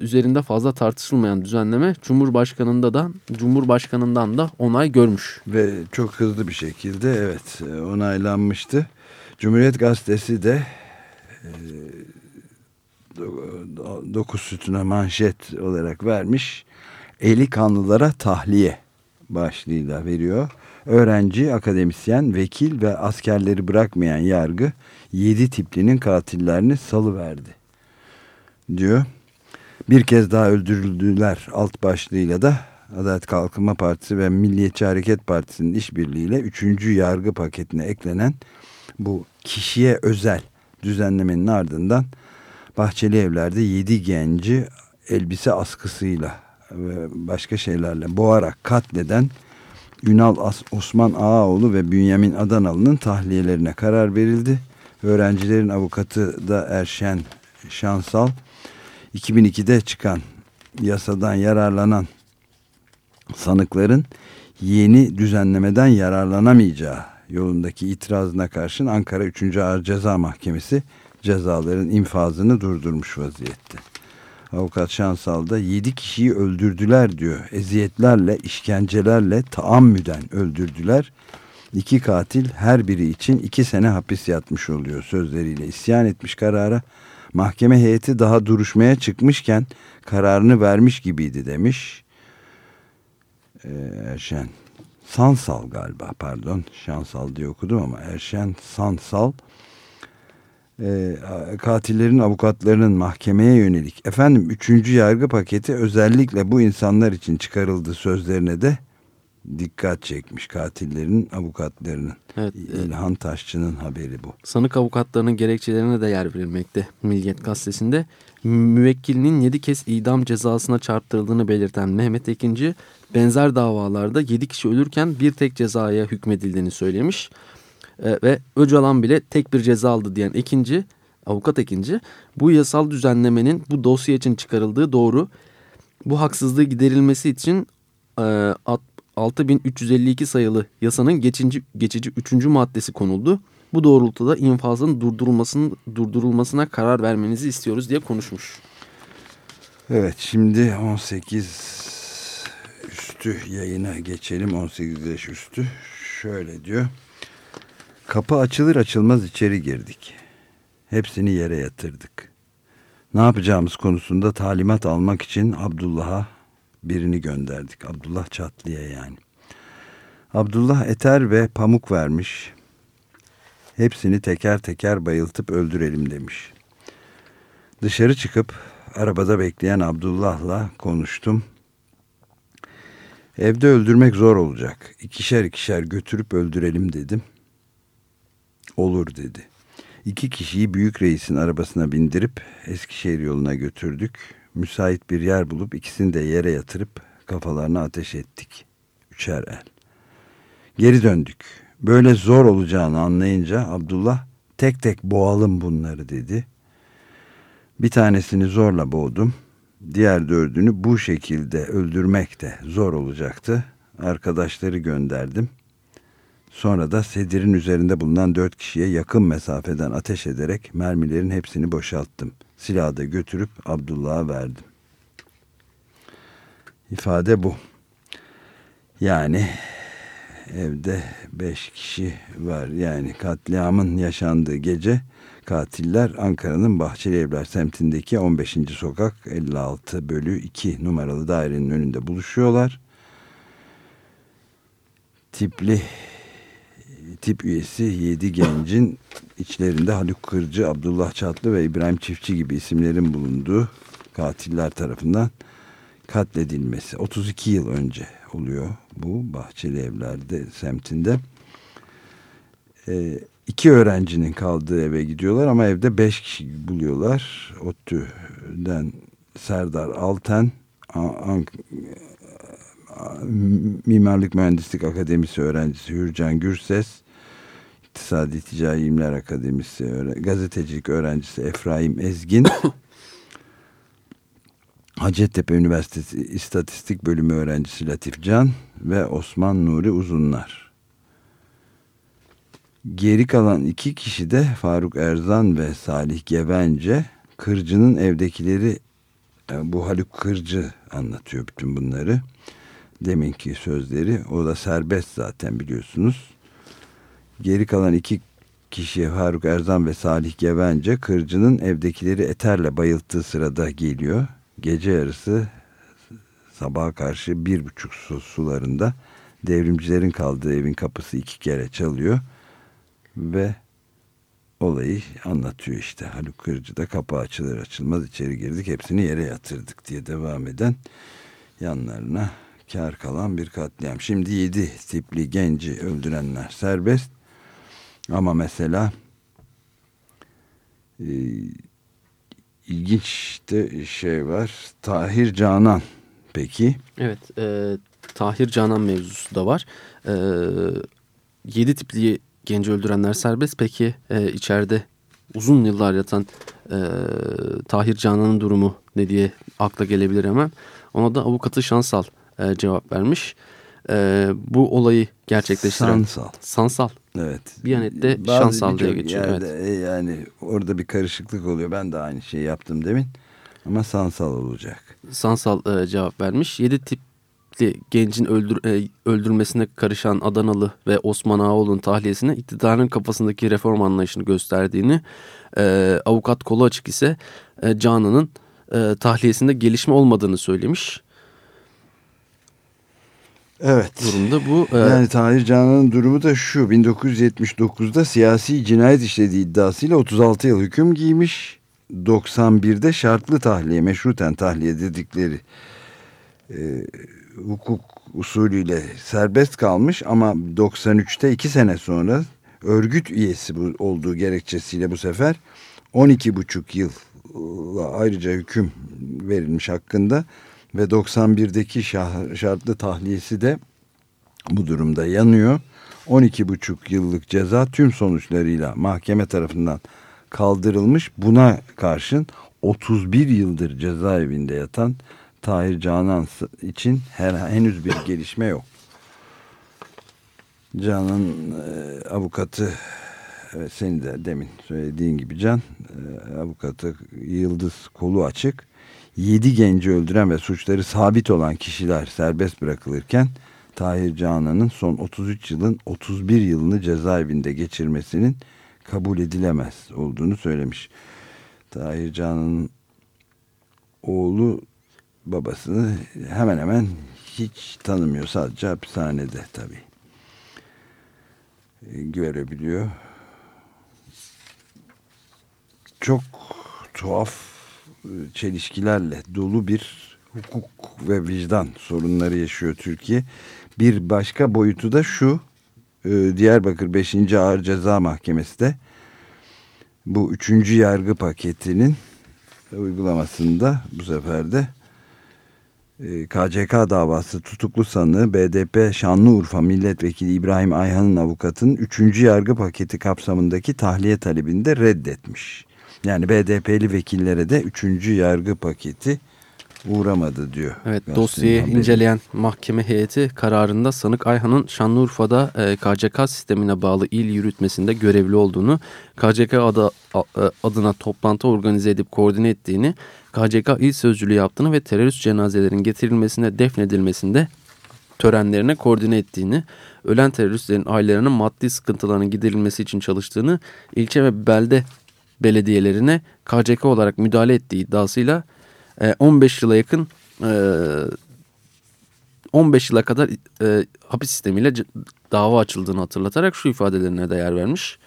üzerinde fazla tartışılmayan düzenleme Cumhurbaşkanında da Cumhurbaşkanından da onay görmüş. Ve çok hızlı bir şekilde evet e, onaylanmıştı. Cumhuriyet Gazetesi de 9 sütuna manşet olarak vermiş. Eli kanlılara tahliye başlığıyla veriyor. Öğrenci, akademisyen, vekil ve askerleri bırakmayan yargı 7 tiplinin katillerini salıverdi diyor. Bir kez daha öldürüldüler alt başlığıyla da Adalet Kalkınma Partisi ve Milliyetçi Hareket Partisi'nin işbirliğiyle 3. yargı paketine eklenen bu kişiye özel düzenlemenin ardından Bahçeli Evler'de 7 genci elbise askısıyla ve başka şeylerle boğarak katleden Ünal Osman Ağaoğlu ve Bünyamin Adanalı'nın tahliyelerine karar verildi. Öğrencilerin avukatı da Erşen Şansal 2002'de çıkan yasadan yararlanan sanıkların yeni düzenlemeden yararlanamayacağı yolundaki itirazına karşın Ankara 3. Ağır Ceza Mahkemesi cezaların infazını durdurmuş vaziyette. Avukat Şansal da 7 kişiyi öldürdüler diyor. Eziyetlerle, işkencelerle taammüden öldürdüler. İki katil her biri için iki sene hapis yatmış oluyor sözleriyle isyan etmiş karara. Mahkeme heyeti daha duruşmaya çıkmışken kararını vermiş gibiydi demiş. Ee, Erşen Sansal galiba pardon Şansal diye okudum ama Erşen Sansal e, katillerin avukatlarının mahkemeye yönelik efendim üçüncü yargı paketi özellikle bu insanlar için çıkarıldı sözlerine de dikkat çekmiş katillerin avukatlarının. Evet, İlhan Taşçı'nın haberi bu. Sanık avukatlarının gerekçelerine de yer verilmekte Milliyet Gazetesi'nde. Müvekkilinin 7 kez idam cezasına çarptırıldığını belirten Mehmet Ekinci benzer davalarda 7 kişi ölürken bir tek cezaya hükmedildiğini söylemiş. E, ve Öcalan bile tek bir ceza aldı diyen Ekinci, avukat Ekinci bu yasal düzenlemenin bu dosya için çıkarıldığı doğru. Bu haksızlığı giderilmesi için e, 6352 sayılı yasanın geçici, geçici 3. maddesi konuldu. Bu doğrultuda infazın durdurulmasının durdurulmasına karar vermenizi istiyoruz diye konuşmuş. Evet şimdi 18 üstü yayına geçelim 18 yaş üstü. Şöyle diyor. Kapı açılır açılmaz içeri girdik. Hepsini yere yatırdık. Ne yapacağımız konusunda talimat almak için Abdullah'a birini gönderdik. Abdullah Çatlı'ya yani. Abdullah eter ve pamuk vermiş. Hepsini teker teker bayıltıp öldürelim demiş. Dışarı çıkıp arabada bekleyen Abdullah'la konuştum. Evde öldürmek zor olacak. İkişer ikişer götürüp öldürelim dedim. Olur dedi. İki kişiyi büyük reisin arabasına bindirip Eskişehir yoluna götürdük. Müsait bir yer bulup ikisini de yere yatırıp Kafalarına ateş ettik. Üçer el. Geri döndük. Böyle zor olacağını anlayınca Abdullah tek tek boğalım bunları dedi. Bir tanesini zorla boğdum. Diğer dördünü bu şekilde öldürmek de zor olacaktı. Arkadaşları gönderdim. Sonra da sedirin üzerinde bulunan dört kişiye yakın mesafeden ateş ederek mermilerin hepsini boşalttım. Silahı da götürüp Abdullah'a verdim. İfade bu. Yani evde beş kişi var. Yani katliamın yaşandığı gece katiller Ankara'nın Bahçeli Evler semtindeki 15. sokak 56 bölü 2 numaralı dairenin önünde buluşuyorlar. Tipli tip üyesi 7 gencin içlerinde Haluk Kırcı, Abdullah Çatlı ve İbrahim Çiftçi gibi isimlerin bulunduğu katiller tarafından katledilmesi. 32 yıl önce oluyor bu Bahçeli Evler'de semtinde. Ee, iki öğrencinin kaldığı eve gidiyorlar ama evde beş kişi buluyorlar. ODTÜ'den Serdar Alten, Ank Mimarlık Mühendislik Akademisi öğrencisi Hürcan Gürses, İktisadi Ticari İlimler Akademisi gazetecilik öğrencisi Efraim Ezgin, Hacettepe Üniversitesi İstatistik Bölümü öğrencisi Latif Can ve Osman Nuri Uzunlar. Geri kalan iki kişi de Faruk Erzan ve Salih Gevence, Kırcı'nın evdekileri, bu Haluk Kırcı anlatıyor bütün bunları deminki sözleri. O da serbest zaten biliyorsunuz. Geri kalan iki kişi Faruk Erzan ve Salih Gevence Kırcı'nın evdekileri eterle bayılttığı sırada geliyor. Gece yarısı sabaha karşı bir buçuk su sularında devrimcilerin kaldığı evin kapısı iki kere çalıyor ve olayı anlatıyor işte. Haluk Kırcı da kapı açılır açılmaz içeri girdik hepsini yere yatırdık diye devam eden yanlarına kar kalan bir katliam. Şimdi yedi tipli genci öldürenler serbest. Ama mesela e, ilginç de şey var. Tahir Canan peki? Evet. E, Tahir Canan mevzusu da var. E, yedi tipli genci öldürenler serbest. Peki e, içeride uzun yıllar yatan e, Tahir Canan'ın durumu ne diye akla gelebilir hemen. Ona da avukatı Şansal e, cevap vermiş. E, bu olayı gerçekleştiren Sansal. Sansal. Evet. Biyanet'te diye birçok geçiyor. yerde, Evet. e, Yani orada bir karışıklık oluyor. Ben de aynı şeyi yaptım demin. Ama Sansal olacak. Sansal e, cevap vermiş. Yedi tipli gencin öldür, e, öldürmesine karışan Adanalı ve Osman Ağaoğlu'nun tahliyesine iktidarın kafasındaki reform anlayışını gösterdiğini, e, avukat kolu açık ise e, Canan'ın e, tahliyesinde gelişme olmadığını söylemiş. Evet. Durumda bu. E, Yani Tahir Canan'ın durumu da şu. 1979'da siyasi cinayet işlediği iddiasıyla 36 yıl hüküm giymiş. 91'de şartlı tahliye, meşruten tahliye dedikleri e, hukuk usulüyle serbest kalmış ama 93'te 2 sene sonra örgüt üyesi bu, olduğu gerekçesiyle bu sefer 12,5 yılla ayrıca hüküm verilmiş hakkında ve 91'deki şah- şartlı tahliyesi de bu durumda yanıyor. 12,5 yıllık ceza tüm sonuçlarıyla mahkeme tarafından kaldırılmış. Buna karşın 31 yıldır cezaevinde yatan Tahir Canan için her, henüz bir gelişme yok. Can'ın e, avukatı evet, senin de demin söylediğin gibi Can e, avukatı Yıldız kolu açık 7 genci öldüren ve suçları sabit olan kişiler serbest bırakılırken Tahir Canan'ın son 33 yılın 31 yılını cezaevinde geçirmesinin kabul edilemez olduğunu söylemiş. Tahir Canan'ın oğlu babasını hemen hemen hiç tanımıyor. Sadece hapishanede tabii. E, Görebiliyor. Çok tuhaf çelişkilerle dolu bir hukuk ve vicdan sorunları yaşıyor Türkiye. Bir başka boyutu da şu. e, Diyarbakır 5. Ağır Ceza Mahkemesi de bu üçüncü yargı paketinin uygulamasında bu sefer de e, KCK davası tutuklu sanığı BDP Şanlıurfa Milletvekili İbrahim Ayhan'ın avukatının 3. yargı paketi kapsamındaki tahliye talebini de reddetmiş. Yani BDP'li vekillere de 3. yargı paketi uğramadı diyor. Evet dosyayı haberi. inceleyen mahkeme heyeti kararında sanık Ayhan'ın Şanlıurfa'da e, KCK sistemine bağlı il yürütmesinde görevli olduğunu, KCK adı, e, adına toplantı organize edip koordine ettiğini, KCK il sözcülüğü yaptığını ve terörist cenazelerin getirilmesine defnedilmesinde törenlerine koordine ettiğini, ölen teröristlerin ailelerinin maddi sıkıntılarının giderilmesi için çalıştığını, ilçe ve belde belediyelerine KCK olarak müdahale ettiği iddiasıyla e, 15 yıla yakın e, 15 yıla kadar e, hapis sistemiyle dava açıldığını hatırlatarak şu ifadelerine de yer vermiş.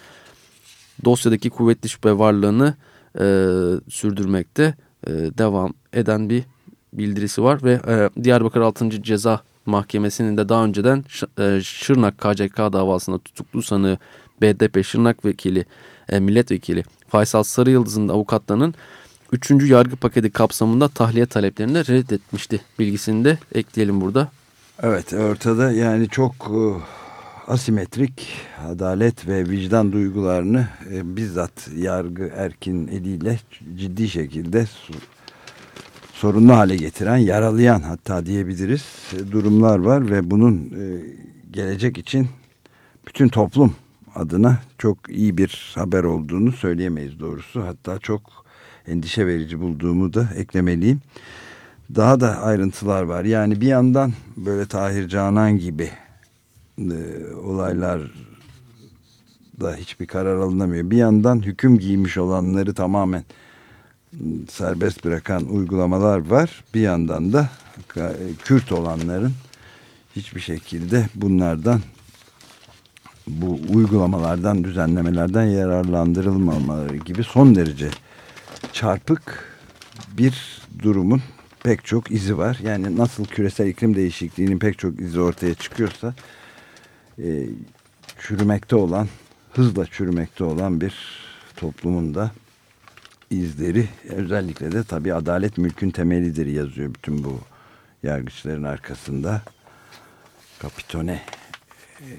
Dosyadaki kuvvetli şüphe varlığını e, sürdürmekte e, devam eden bir bildirisi var ve e, Diyarbakır 6. Ceza Mahkemesi'nin de daha önceden e, Şırnak KCK davasında tutuklu sanığı BDP Şırnak vekili e, milletvekili Faysal Sarıyıldız'ın da avukatlarının 3. yargı paketi kapsamında tahliye taleplerini de reddetmişti bilgisini de ekleyelim burada. Evet ortada yani çok e, asimetrik adalet ve vicdan duygularını e, bizzat yargı erkin eliyle ciddi şekilde sorunlu hale getiren, yaralayan hatta diyebiliriz e, durumlar var ve bunun e, gelecek için bütün toplum adına çok iyi bir haber olduğunu söyleyemeyiz doğrusu. Hatta çok endişe verici bulduğumu da eklemeliyim. Daha da ayrıntılar var. Yani bir yandan böyle Tahir Canan gibi e, olaylar da hiçbir karar alınamıyor. Bir yandan hüküm giymiş olanları tamamen serbest bırakan uygulamalar var. Bir yandan da Kürt olanların hiçbir şekilde bunlardan bu uygulamalardan, düzenlemelerden yararlandırılmamaları gibi son derece çarpık bir durumun pek çok izi var. Yani nasıl küresel iklim değişikliğinin pek çok izi ortaya çıkıyorsa e, çürümekte olan, hızla çürümekte olan bir toplumun da izleri özellikle de tabii adalet mülkün temelidir yazıyor bütün bu yargıçların arkasında. Kapitone e,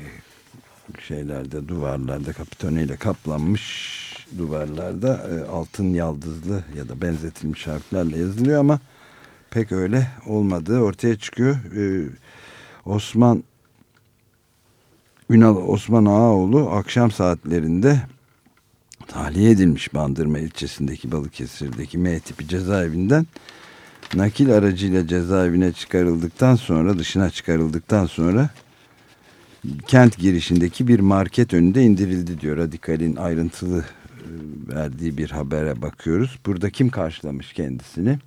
şeylerde duvarlarda kapitone ile kaplanmış duvarlarda e, altın yaldızlı ya da benzetilmiş harflerle yazılıyor ama pek öyle olmadığı ortaya çıkıyor. E, Osman Ünal Osman Ağaoğlu akşam saatlerinde tahliye edilmiş Bandırma ilçesindeki Balıkesir'deki M tipi cezaevinden nakil aracıyla cezaevine çıkarıldıktan sonra dışına çıkarıldıktan sonra kent girişindeki bir market önünde indirildi diyor. Radikal'in ayrıntılı e, verdiği bir habere bakıyoruz. Burada kim karşılamış kendisini?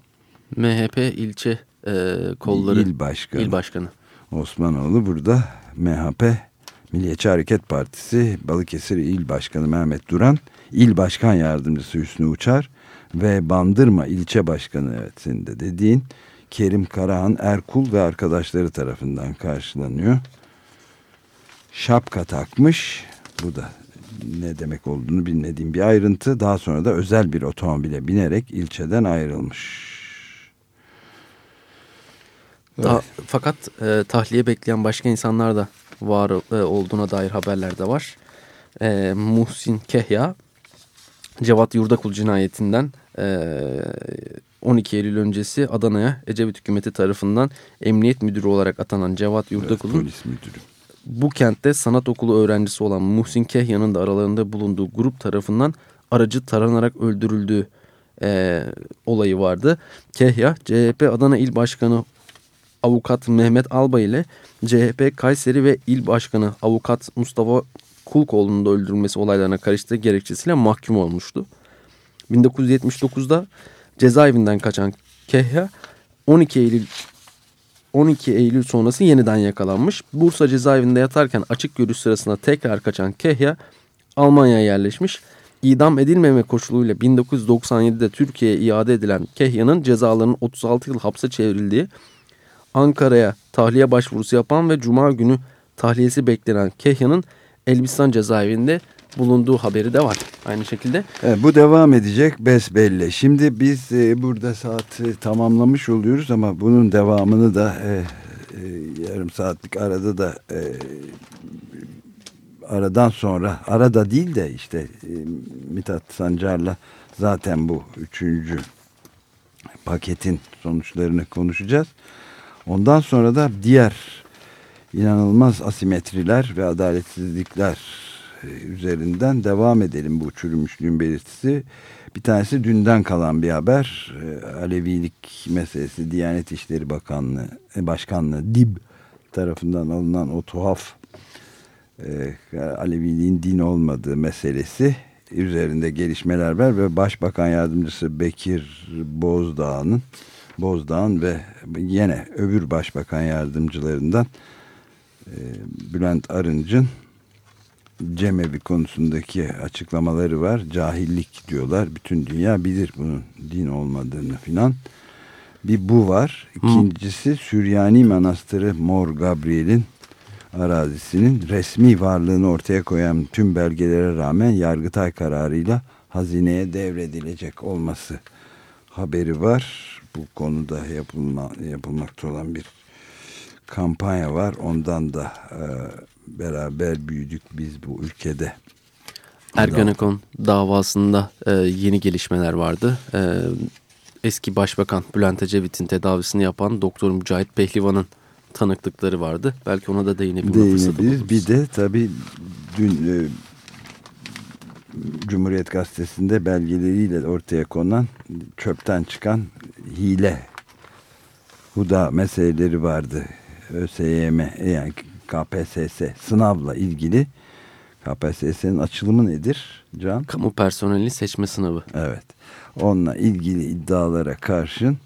MHP ilçe e, kolları İl Başkanı. il başkanı. Osmanoğlu burada MHP Milliyetçi Hareket Partisi Balıkesir İl Başkanı Mehmet Duran, İl Başkan Yardımcısı Hüsnü Uçar ve Bandırma İlçe Başkanı evet senin de dediğin Kerim Karahan Erkul ve arkadaşları tarafından karşılanıyor. Şapka takmış. Bu da ne demek olduğunu bilmediğim bir ayrıntı. Daha sonra da özel bir otomobile binerek ilçeden ayrılmış. Ta- fakat e, tahliye bekleyen başka insanlar da var e, olduğuna dair haberler de var. E, Muhsin Kehya, Cevat Yurdakul cinayetinden e, 12 Eylül öncesi Adana'ya Ecevit hükümeti tarafından emniyet müdürü olarak atanan Cevat Evet, Yurdakul'un polis müdürü. Bu kentte sanat okulu öğrencisi olan Muhsin Kehya'nın da aralarında bulunduğu grup tarafından aracı taranarak öldürüldüğü e, olayı vardı. Kehya, CHP Adana İl Başkanı Avukat Mehmet Alba ile CHP Kayseri ve İl Başkanı Avukat Mustafa Kulkoğlu'nun da öldürülmesi olaylarına karıştığı gerekçesiyle mahkum olmuştu. 1979'da cezaevinden kaçan Kehya 12 Eylül 12 Eylül sonrası yeniden yakalanmış. Bursa cezaevinde yatarken açık görüş sırasında tekrar kaçan Kehya Almanya'ya yerleşmiş. İdam edilmeme koşuluyla 1997'de Türkiye'ye iade edilen Kehya'nın cezalarının 36 yıl hapse çevrildiği, Ankara'ya tahliye başvurusu yapan ve Cuma günü tahliyesi beklenen Kehya'nın Elbistan cezaevinde bulunduğu haberi de var. Aynı şekilde Evet, bu devam edecek besbelli. Şimdi biz e, burada saati tamamlamış oluyoruz ama bunun devamını da e, e, yarım saatlik arada da e, aradan sonra arada değil de işte e, Mithat Sancar'la zaten bu üçüncü paketin sonuçlarını konuşacağız. Ondan sonra da diğer inanılmaz asimetriler ve adaletsizlikler üzerinden devam edelim bu çürümüşlüğün belirtisi. Bir tanesi dünden kalan bir haber. E, Alevilik meselesi Diyanet İşleri Bakanlığı e, Başkanlığı DİB tarafından alınan o tuhaf e, Aleviliğin din olmadığı meselesi üzerinde gelişmeler var ve Başbakan Yardımcısı Bekir Bozdağ'ın Bozdağ'ın ve yine öbür Başbakan Yardımcılarından e, Bülent Arınç'ın cemevi konusundaki açıklamaları var. Cahillik diyorlar. Bütün dünya bilir bunun din olmadığını filan. Bir bu var. İkincisi Süryani Manastırı Mor Gabriel'in arazisinin resmi varlığını ortaya koyan tüm belgelere rağmen Yargıtay kararıyla hazineye devredilecek olması haberi var. Bu konuda yapılma, yapılmakta olan bir kampanya var. Ondan da e, beraber büyüdük biz bu ülkede. Ergenekon davasında e, yeni gelişmeler vardı. E, eski Başbakan Bülent Ecevit'in tedavisini yapan Doktor Mücahit Pehlivan'ın tanıklıkları vardı. Belki ona da değinebilme fırsatı buluruz. Bir de tabii dün e, Cumhuriyet Gazetesi'nde belgeleriyle ortaya konan çöpten çıkan hile huda meseleleri vardı. ÖSYM yani KPSS sınavla ilgili KPSS'nin açılımı nedir Can? Kamu personeli seçme sınavı. Evet. Onunla ilgili iddialara karşın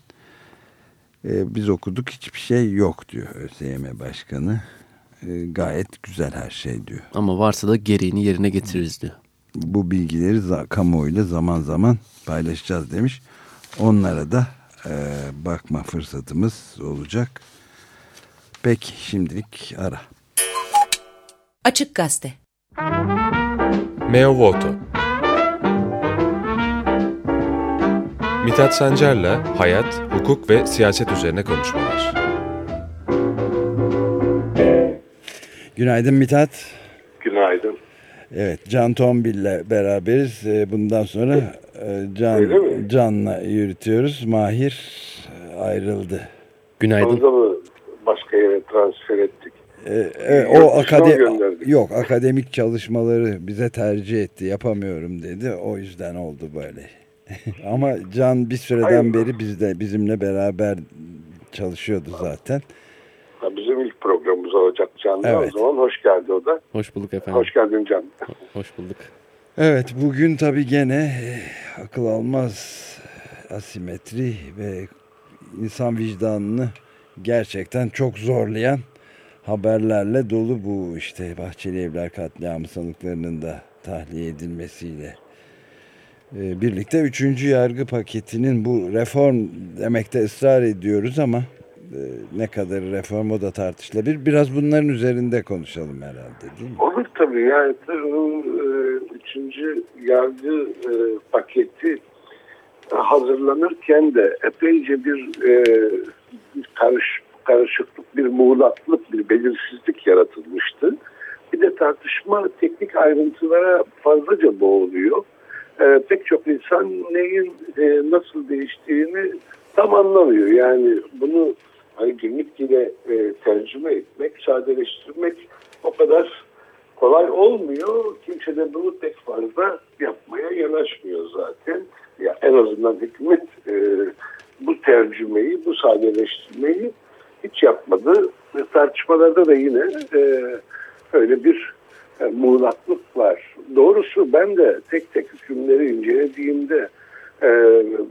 e, biz okuduk hiçbir şey yok diyor ÖSYM Başkanı. E, gayet güzel her şey diyor. Ama varsa da gereğini yerine getiririz diyor. Bu bilgileri za- kamuoyuyla zaman zaman paylaşacağız demiş. Onlara da e, bakma fırsatımız olacak. Peki şimdilik ara. Açık Gazete. Meo Voto Mithat Sancar'la hayat, hukuk ve siyaset üzerine konuşmalar. Günaydın Mithat. Günaydın. Evet Can Tombil'le beraberiz. E, bundan sonra e, Can? Can'la yürütüyoruz. Mahir e, ayrıldı. Günaydın. Sonunda mı başka yere transfer ettik? Yurt o akade yok akademik çalışmaları bize tercih etti yapamıyorum dedi o yüzden oldu böyle ama Can bir süreden Hayır. beri bizde bizimle beraber çalışıyordu zaten Ha, bizim ilk programımız olacak Can'da. Evet. O zaman hoş geldi o da. Hoş bulduk efendim. Hoş geldin Can. Hoş bulduk. evet bugün tabii gene eh, akıl almaz asimetri ve insan vicdanını gerçekten çok zorlayan haberlerle dolu bu işte Bahçeli Evler katliamı sanıklarının da tahliye edilmesiyle Ee, birlikte üçüncü yargı paketinin bu reform demekte ısrar ediyoruz ama e, ne kadar reform o da tartışılabilir. Biraz bunların üzerinde konuşalım herhalde değil mi? Olur tabii yani bu e, üçüncü yargı e, paketi hazırlanırken de epeyce bir, bir karış, karışıklık, bir muğlaklık, bir belirsizlik yaratılmıştı. Bir de tartışma teknik ayrıntılara fazlaca boğuluyor. E, pek çok insan neyin e, nasıl değiştiğini tam anlamıyor. Yani bunu hani günlük dile e, tercüme etmek, sadeleştirmek o kadar kolay olmuyor. Kimse de bunu pek fazla yapmaya yanaşmıyor zaten. Ya en azından hükümet e, bu tercümeyi, bu sadeleştirmeyi hiç yapmadı. Tartışmalarda da yine e, öyle bir e, muğlaklık var. Doğrusu ben de tek tek hükümleri incelediğimde e,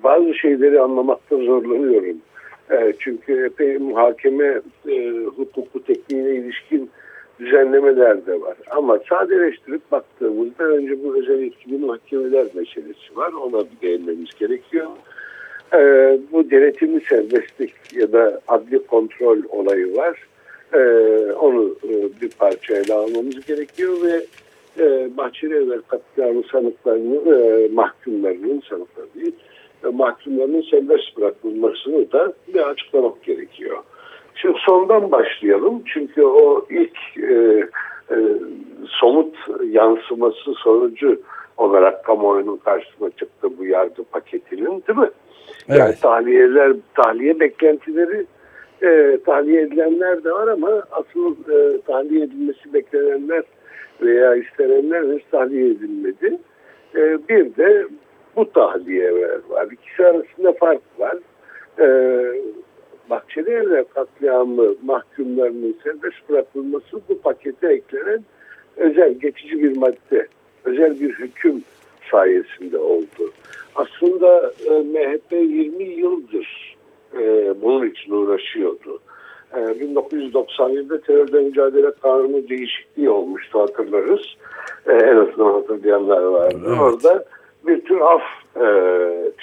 bazı şeyleri anlamakta zorlanıyorum. E, çünkü epey muhakeme e, hukuku tekniğine ilişkin düzenlemeler de var. Ama sadeleştirip baktığımızda önce bu özel etkili mahkemeler meselesi var. Ona bir değinmemiz gerekiyor. Ee, bu denetimli serbestlik ya da adli kontrol olayı var. Ee, onu e, bir parça ele almamız gerekiyor ve e, Bahçeli Evler katliamı sanıklarının, e, mahkumlarının sanıkları değil, e, mahkumlarının serbest bırakılmasını da bir açıklamak gerekiyor. Şimdi sondan başlayalım. Çünkü o ilk e, e, somut yansıması sonucu olarak kamuoyunun karşısına çıktı bu yargı paketinin değil mi? Yani Evet. tahliyeler, tahliye beklentileri e, tahliye edilenler de var ama asıl e, tahliye edilmesi beklenenler veya istenenler henüz tahliye edilmedi. E, bir de bu tahliyeler var. İkisi arasında fark var. E, Bahçeli Evler katliamı mahkumlarının serbest bırakılması bu pakete eklenen özel geçici bir madde, özel bir hüküm sayesinde oldu. Aslında e, MHP 20 yıldır e, bunun için uğraşıyordu. E, 1997'de terörle mücadele kanunu değişikliği olmuştu hatırlarız. E, en azından hatırlayanlar vardı. Evet. Orada bir tür af e,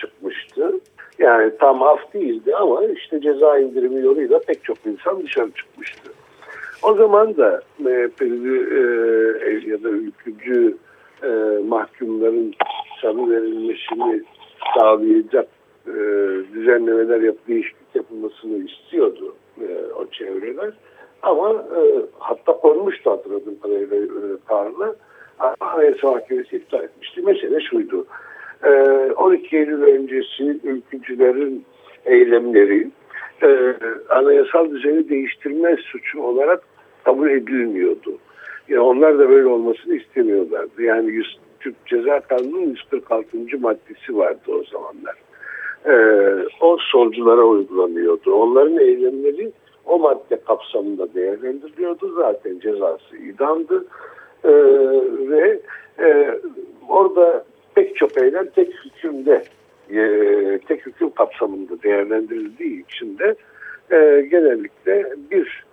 çıkmıştı. Yani tam af değildi ama işte ceza indirimi yoluyla pek çok insan dışarı çıkmıştı. O zaman da MHP'li e, ya da ülkücü e, mahkumların sanı verilmesini sağlayacak e, düzenlemeler yap, değişiklik yapılmasını istiyordu e, o çevreler. Ama e, hatta konmuştu hatırladığım kadarıyla e. Ama Anayasa Mahkemesi iptal etmişti. Mesele şuydu. E, 12 Eylül öncesi ülkücülerin eylemleri e, anayasal düzeni değiştirme suçu olarak kabul edilmiyordu. Onlar da böyle olmasını istemiyorlardı. Yani 100, Türk Ceza Kanunu'nun 146. maddesi vardı o zamanlar. Ee, o solculara uygulanıyordu. Onların eylemleri o madde kapsamında değerlendiriliyordu. Zaten cezası idamdı. Ee, ve e, orada pek çok eylem tek hükümde e, tek hüküm kapsamında değerlendirildiği için de e, genellikle bir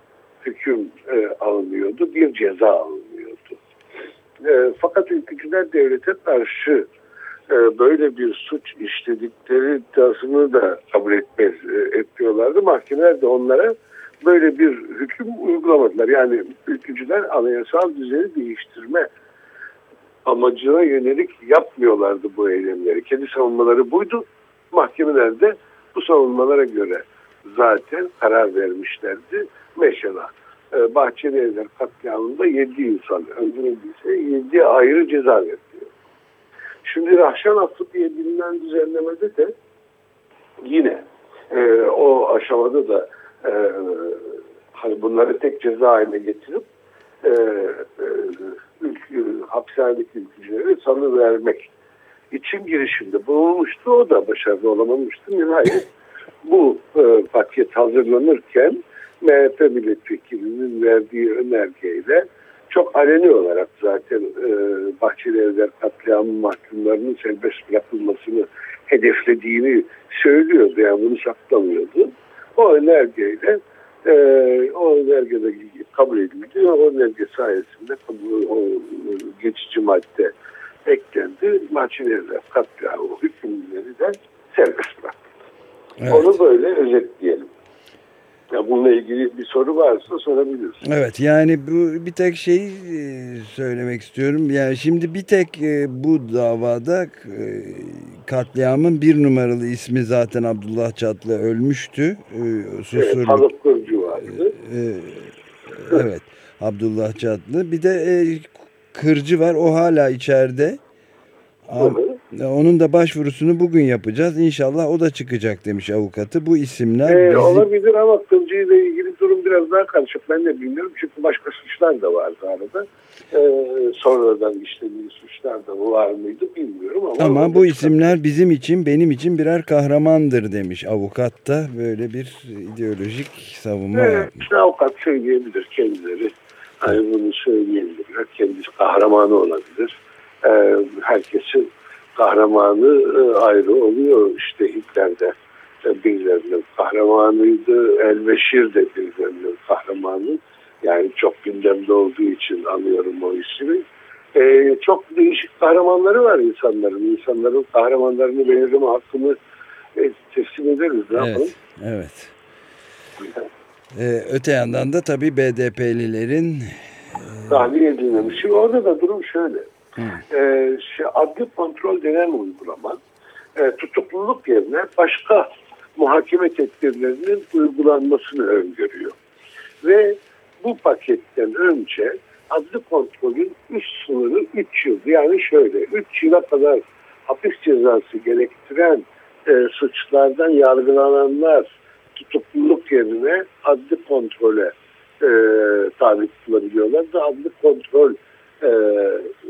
hüküm e, alınıyordu, bir ceza alınıyordu. E, fakat ülkücüler devlete karşı e, böyle bir suç işledikleri iddiasını da kabul etmez, e, etmiyorlardı. Mahkemeler de onlara böyle bir hüküm uygulamadılar. Yani ülkücüler anayasal düzeni değiştirme amacına yönelik yapmıyorlardı bu eylemleri. Kendi savunmaları buydu. Mahkemeler de bu savunmalara göre zaten karar vermişlerdi. Mesela e, Bahçeli Evler katliamında 7 insan öldürüldüyse 7 ayrı ceza veriliyor. Şimdi Rahşan Affı diye bilinen düzenlemede de yine e, o aşamada da e, hani bunları tek ceza haline getirip e, e, ülke, hapishanedeki ülkücülere salı vermek için girişimde bulunmuştu. O da başarılı olamamıştı. Nihayet bu e, paket hazırlanırken MHP milletvekilinin verdiği önergeyle çok aleni olarak zaten e, Bahçeli Evler katliamı mahkumlarının serbest bırakılmasını hedeflediğini söylüyordu. Yani bunu saklamıyordu. O önergeyle e, o önergede kabul edildi. O önerge sayesinde kabul, o geçici madde eklendi. Bahçeli Evler katliamı hükümleri de serbest bıraktı. Evet. Onu böyle özetleyelim. Ya bununla ilgili bir soru varsa sorabilirsin. Evet yani bu bir tek şey söylemek istiyorum. Yani şimdi bir tek e, bu davada e, katliamın bir numaralı ismi zaten Abdullah Çatlı ölmüştü. E, Evet. Haluk Kırcı vardı. Evet Abdullah Çatlı. Bir de Kırcı var o hala içeride. Hı Onun da başvurusunu bugün yapacağız. İnşallah o da çıkacak demiş avukatı. Bu isimler Ee, bizi- olabilir ama Kırcı ile ilgili durum biraz daha karışık. Ben de bilmiyorum çünkü başka suçlar da vardı arada. Ee, sonradan işlediği suçlar da var mıydı bilmiyorum ama. Ama bu isimler bizim için benim için birer kahramandır demiş avukat da böyle bir ideolojik savunma Evet, yapmış. işte avukat söyleyebilir kendileri. Hani bunu söyleyebilirler. Kendisi kahramanı olabilir. Ee, herkesin kahramanı e, ayrı oluyor. İşte Hitler'de e, birilerinin kahramanıydı. Elbeşir de birilerinin kahramanı. Yani çok gündemde olduğu için anıyorum o ismi. Ee, çok değişik kahramanları var insanların. İnsanların kahramanlarını belirleme hakkını e, teslim ederiz. Ne yapalım? Evet, evet. Ee, öte yandan da tabii BDP'lilerin tahliye edilmemiş. Şimdi orada da durum şöyle. Ee, şey, adli kontrol denen uygulama e, tutukluluk yerine başka muhakeme tedbirlerinin uygulanmasını öngörüyor. Ve bu paketten önce adli kontrolün üst sınırı 3 yıl. Yani şöyle 3 yıla kadar hapis cezası gerektiren e, suçlardan yargılananlar tutukluluk yerine adli kontrole e, tabi tutulabiliyorlar da adli kontrol e,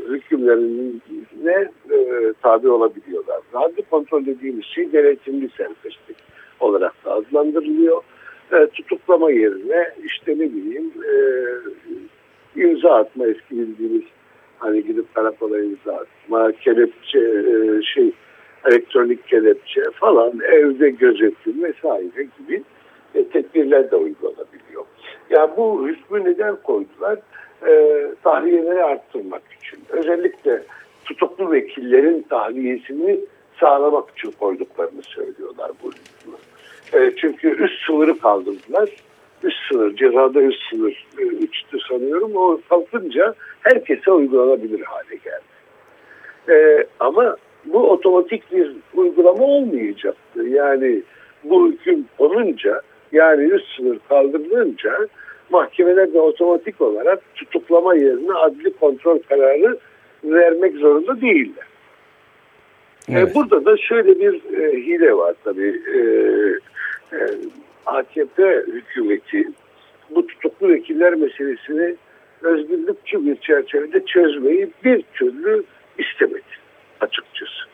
hükümlerine e, tabi olabiliyorlar. Adli kontrol dediğimiz şey denetimli serbestlik olarak da adlandırılıyor. E, tutuklama yerine işte ne bileyim e, imza atma eski bildiğimiz hani gidip karakola imza atma, kelepçe e, şey elektronik kelepçe falan evde gözetim vesaire gibi e, tedbirler de uygulanabiliyor. Yani bu hükmü neden koydular? E, tahliyeleri arttırmak için. Özellikle tutuklu vekillerin tahliyesini sağlamak için koyduklarını söylüyorlar bu. E, çünkü üst sınırı kaldırdılar. Üst sınır, cezada üst sınır e, üçtü sanıyorum. O kalkınca herkese uygulanabilir hale geldi. E, ama bu otomatik bir uygulama olmayacaktı. Yani bu hüküm olunca yani üst sınır kaldırılınca mahkemeler de otomatik olarak tutuklama yerine adli kontrol kararı vermek zorunda değiller. Evet. E, burada da şöyle bir e, hile var tabii. E, e, AKP hükümeti bu tutuklu vekiller meselesini özgürlükçü bir çerçevede çözmeyi bir türlü istemedi açıkçası.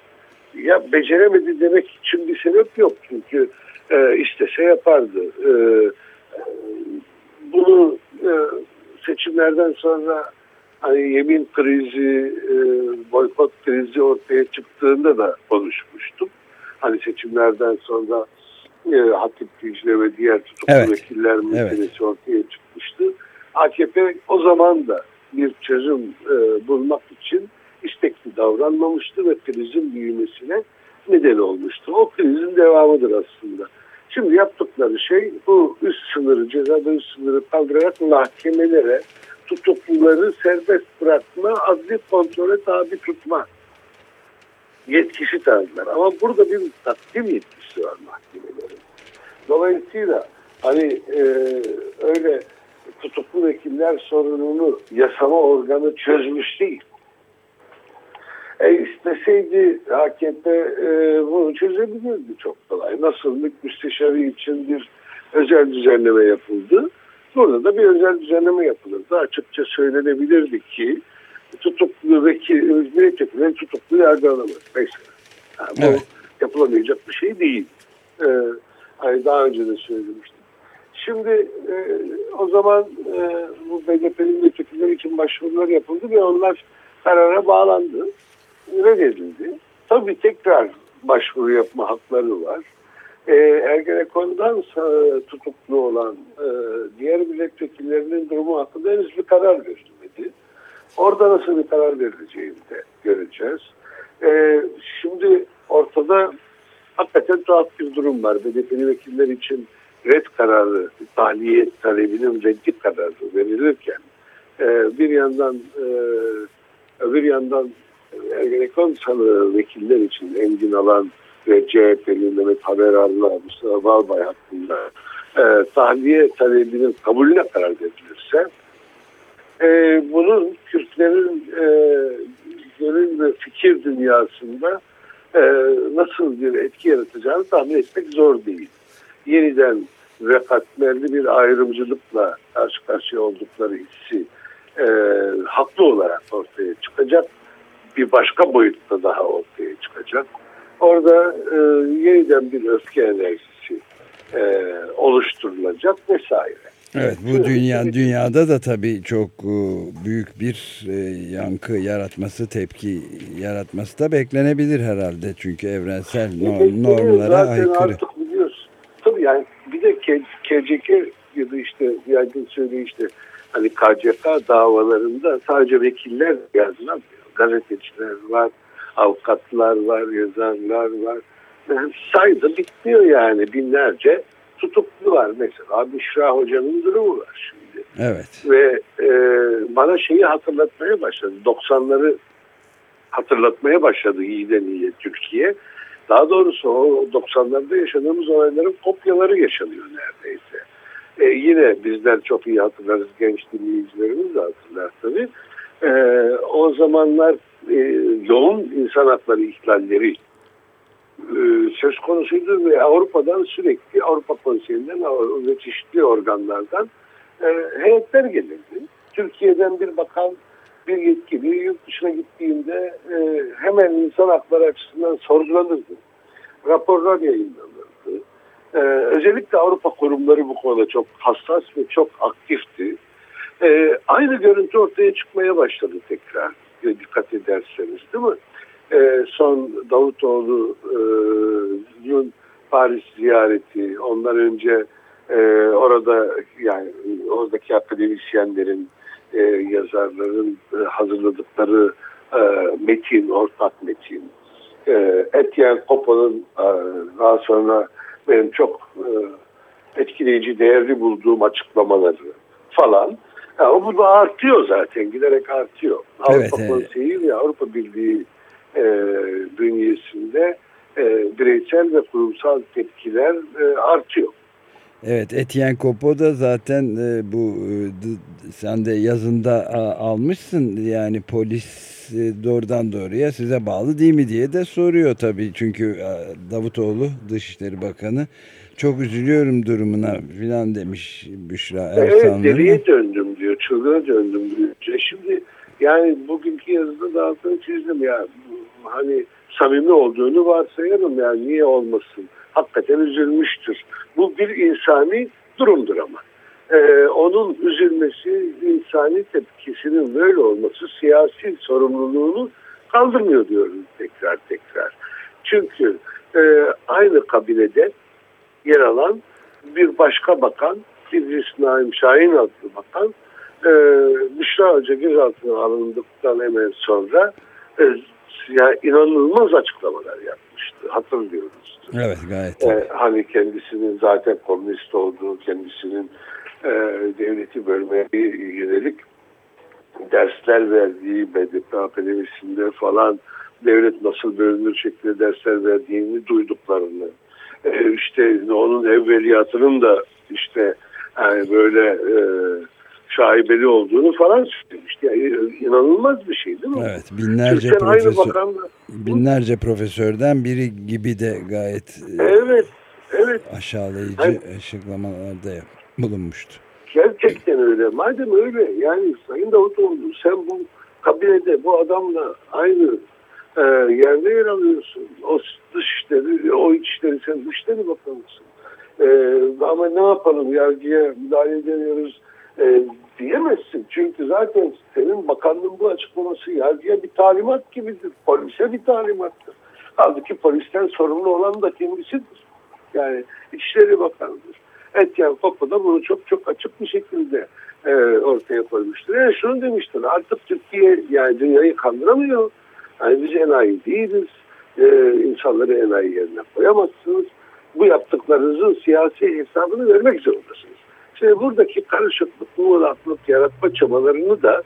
Ya beceremedi demek için bir sebep yok çünkü e, istese yapardı. E, bunu e, seçimlerden sonra hani yemin krizi, e, boykot krizi ortaya çıktığında da konuşmuştum. Hani seçimlerden sonra e, Hatip Dicle ve diğer tutuklu Evet. vekiller meselesi ortaya çıkmıştı. AKP o zaman da bir çözüm e, bulmak için istekli davranmamıştı ve krizin büyümesine neden olmuştu. O krizin devamıdır aslında. Şimdi yaptıkları şey bu üst sınırı, cezada üst sınırı kaldırarak mahkemelere tutukluları serbest bırakma, adli kontrole tabi tutma yetkisi tanıdılar. Ama burada bir takdim yetkisi var mahkemelerin. Dolayısıyla hani e, öyle tutuklu vekiller sorununu yasama organı çözmüş değil. E isteseydi AKP e, bunu çözebilirdi çok kolay. Nasıl MİT müsteşarı için bir özel düzenleme yapıldı. Burada da bir özel düzenleme yapılırdı. Açıkça söylenebilirdi ki tutuklu vekil, milletvekilleri tutuklu yargılanamaz. Mesela. Yani bu Evet. yapılamayacak bir şey değil. Ee, hani daha önce de söylemiştim. Şimdi e, o zaman e, bu BDP'nin milletvekilleri için başvurular yapıldı ve onlar karara bağlandı. Reddedildi. Tabii tekrar başvuru yapma hakları var. E, Ergenekon'dan tutuklu olan e, diğer milletvekillerinin durumu hakkında henüz bir karar verilmedi. Orada nasıl bir karar verileceğini de göreceğiz. E, şimdi ortada hakikaten tuhaf bir durum var. BDP'li vekiller için red kararı, tahliye talebinin reddi kararı verilirken e, bir yandan e, öbür yandan Ergenekon sanığı vekiller için Engin Alan ve CHP'li Mehmet Haberar'la Mustafa Balbay hakkında e, tahliye talebinin kabulüne karar verilirse e, bunun Kürtlerin e, gönül ve fikir dünyasında e, nasıl bir etki yaratacağını tahmin etmek zor değil. Yeniden ve katmerli bir ayrımcılıkla karşı karşıya oldukları hissi e, haklı olarak ortaya çıkacak. Bir başka boyutta daha ortaya çıkacak. Orada e, yeniden bir öfke enerjisi e, oluşturulacak vesaire. Evet bu dünya dünyada da tabii çok e, büyük bir e, yankı yaratması, tepki yaratması da beklenebilir herhalde. Çünkü evrensel no- Bekliyor normlara zaten aykırı. Artık biliyorsun. Tabii yani bir de KCK ya da işte yaygın söyle işte hani KCK davalarında sadece vekiller yazılan gazeteciler var, avukatlar var, yazarlar var. Yani sayıda bitmiyor yani binlerce tutuklu var mesela. Büşra Hoca'nın durumu var şimdi. Evet. Ve e, bana şeyi hatırlatmaya başladı. 90'ları hatırlatmaya başladı iyiden iyiye Türkiye. Daha doğrusu o 90'larda yaşadığımız olayların kopyaları yaşanıyor neredeyse. E, yine bizler çok iyi hatırlarız. Genç dinleyicilerimiz de hatırlar tabii. E, o zamanlar e, yoğun insan hakları ihlalleri e, söz konusuydu ve Avrupa'dan sürekli Avrupa Konseyi'nden ve çeşitli organlardan e, heyetler gelirdi. Türkiye'den bir bakan, bir yetkili yurt dışına gittiğinde e, hemen insan hakları açısından sorgulanırdı. Raporlar yayınlanırdı. E, özellikle Avrupa kurumları bu konuda çok hassas ve çok aktifti. E, aynı görüntü ortaya çıkmaya başladı tekrar. E, dikkat ederseniz değil mi? E, son Davutoğlu'nun Paris ziyareti, ondan önce e, orada yani oradaki akademisyenlerin, e, yazarların e, hazırladıkları e, metin, ortak metin, e, Etienne Coppa'nın e, daha sonra benim çok e, etkileyici, değerli bulduğum açıklamaları falan. Ya, bu da artıyor zaten, giderek artıyor. Evet, Avrupa evet. Konseyi ve Avrupa Birliği e, bünyesinde e, bireysel ve kurumsal tepkiler e, artıyor. Evet Etienne Kopo da zaten e, bu e, sen de yazında a, almışsın yani polis e, doğrudan doğruya size bağlı değil mi diye de soruyor tabii çünkü e, Davutoğlu Dışişleri Bakanı çok üzülüyorum durumuna filan demiş Büşra Evet Ersanlı'nın. deliye döndüm çılgına döndüm diyor. E Şimdi yani bugünkü yazıda da altını çizdim ya hani samimi olduğunu varsayarım yani niye olmasın. Hakikaten üzülmüştür. Bu bir insani durumdur ama. Ee, onun üzülmesi, insani tepkisinin böyle olması siyasi sorumluluğunu kaldırmıyor diyoruz tekrar tekrar. Çünkü e, aynı kabinede yer alan bir başka bakan, İdris Naim Şahin adlı bakan, e, Büşra Hoca gözaltına alındıktan hemen sonra e, ya inanılmaz açıklamalar yapmıştı. Hatırlıyoruz. Evet gayet. E, hani kendisinin zaten komünist olduğu, kendisinin e, devleti bölmeye yönelik dersler verdiği BDP Akademisi'nde falan devlet nasıl bölünür şeklinde dersler verdiğini duyduklarını e, işte onun evveliyatının da işte yani böyle e, şaibeli olduğunu falan söylemişti. Yani inanılmaz bir şey değil mi? Evet binlerce Türkçen profesör, bakanla. binlerce profesörden biri gibi de gayet e, Evet, evet. aşağılayıcı Evet. açıklamalarda bulunmuştu. Gerçekten öyle. Madem öyle yani Sayın Davutoğlu sen bu kabinede bu adamla aynı e, yerde yer alıyorsun. O dış işleri, o iç işleri sen dışişleri bakanısın. E, ama ne yapalım yargıya müdahale edemiyoruz e, diyemezsin. Çünkü zaten senin bakanlığın bu açıklaması yargıya bir talimat gibidir. Polise bir talimattır. Halbuki polisten sorumlu olan da kendisidir. Yani İçişleri Bakanı'dır. Etienne Kopa da bunu çok çok açık bir şekilde e, ortaya koymuştur. Yani şunu demiştir artık Türkiye yani dünyayı kandıramıyor. Yani biz enayi değiliz. E, insanları enayi yerine koyamazsınız. Bu yaptıklarınızın siyasi hesabını vermek zorundasınız. Şimdi buradaki karışıklık, muğlaklık yaratma çabalarını da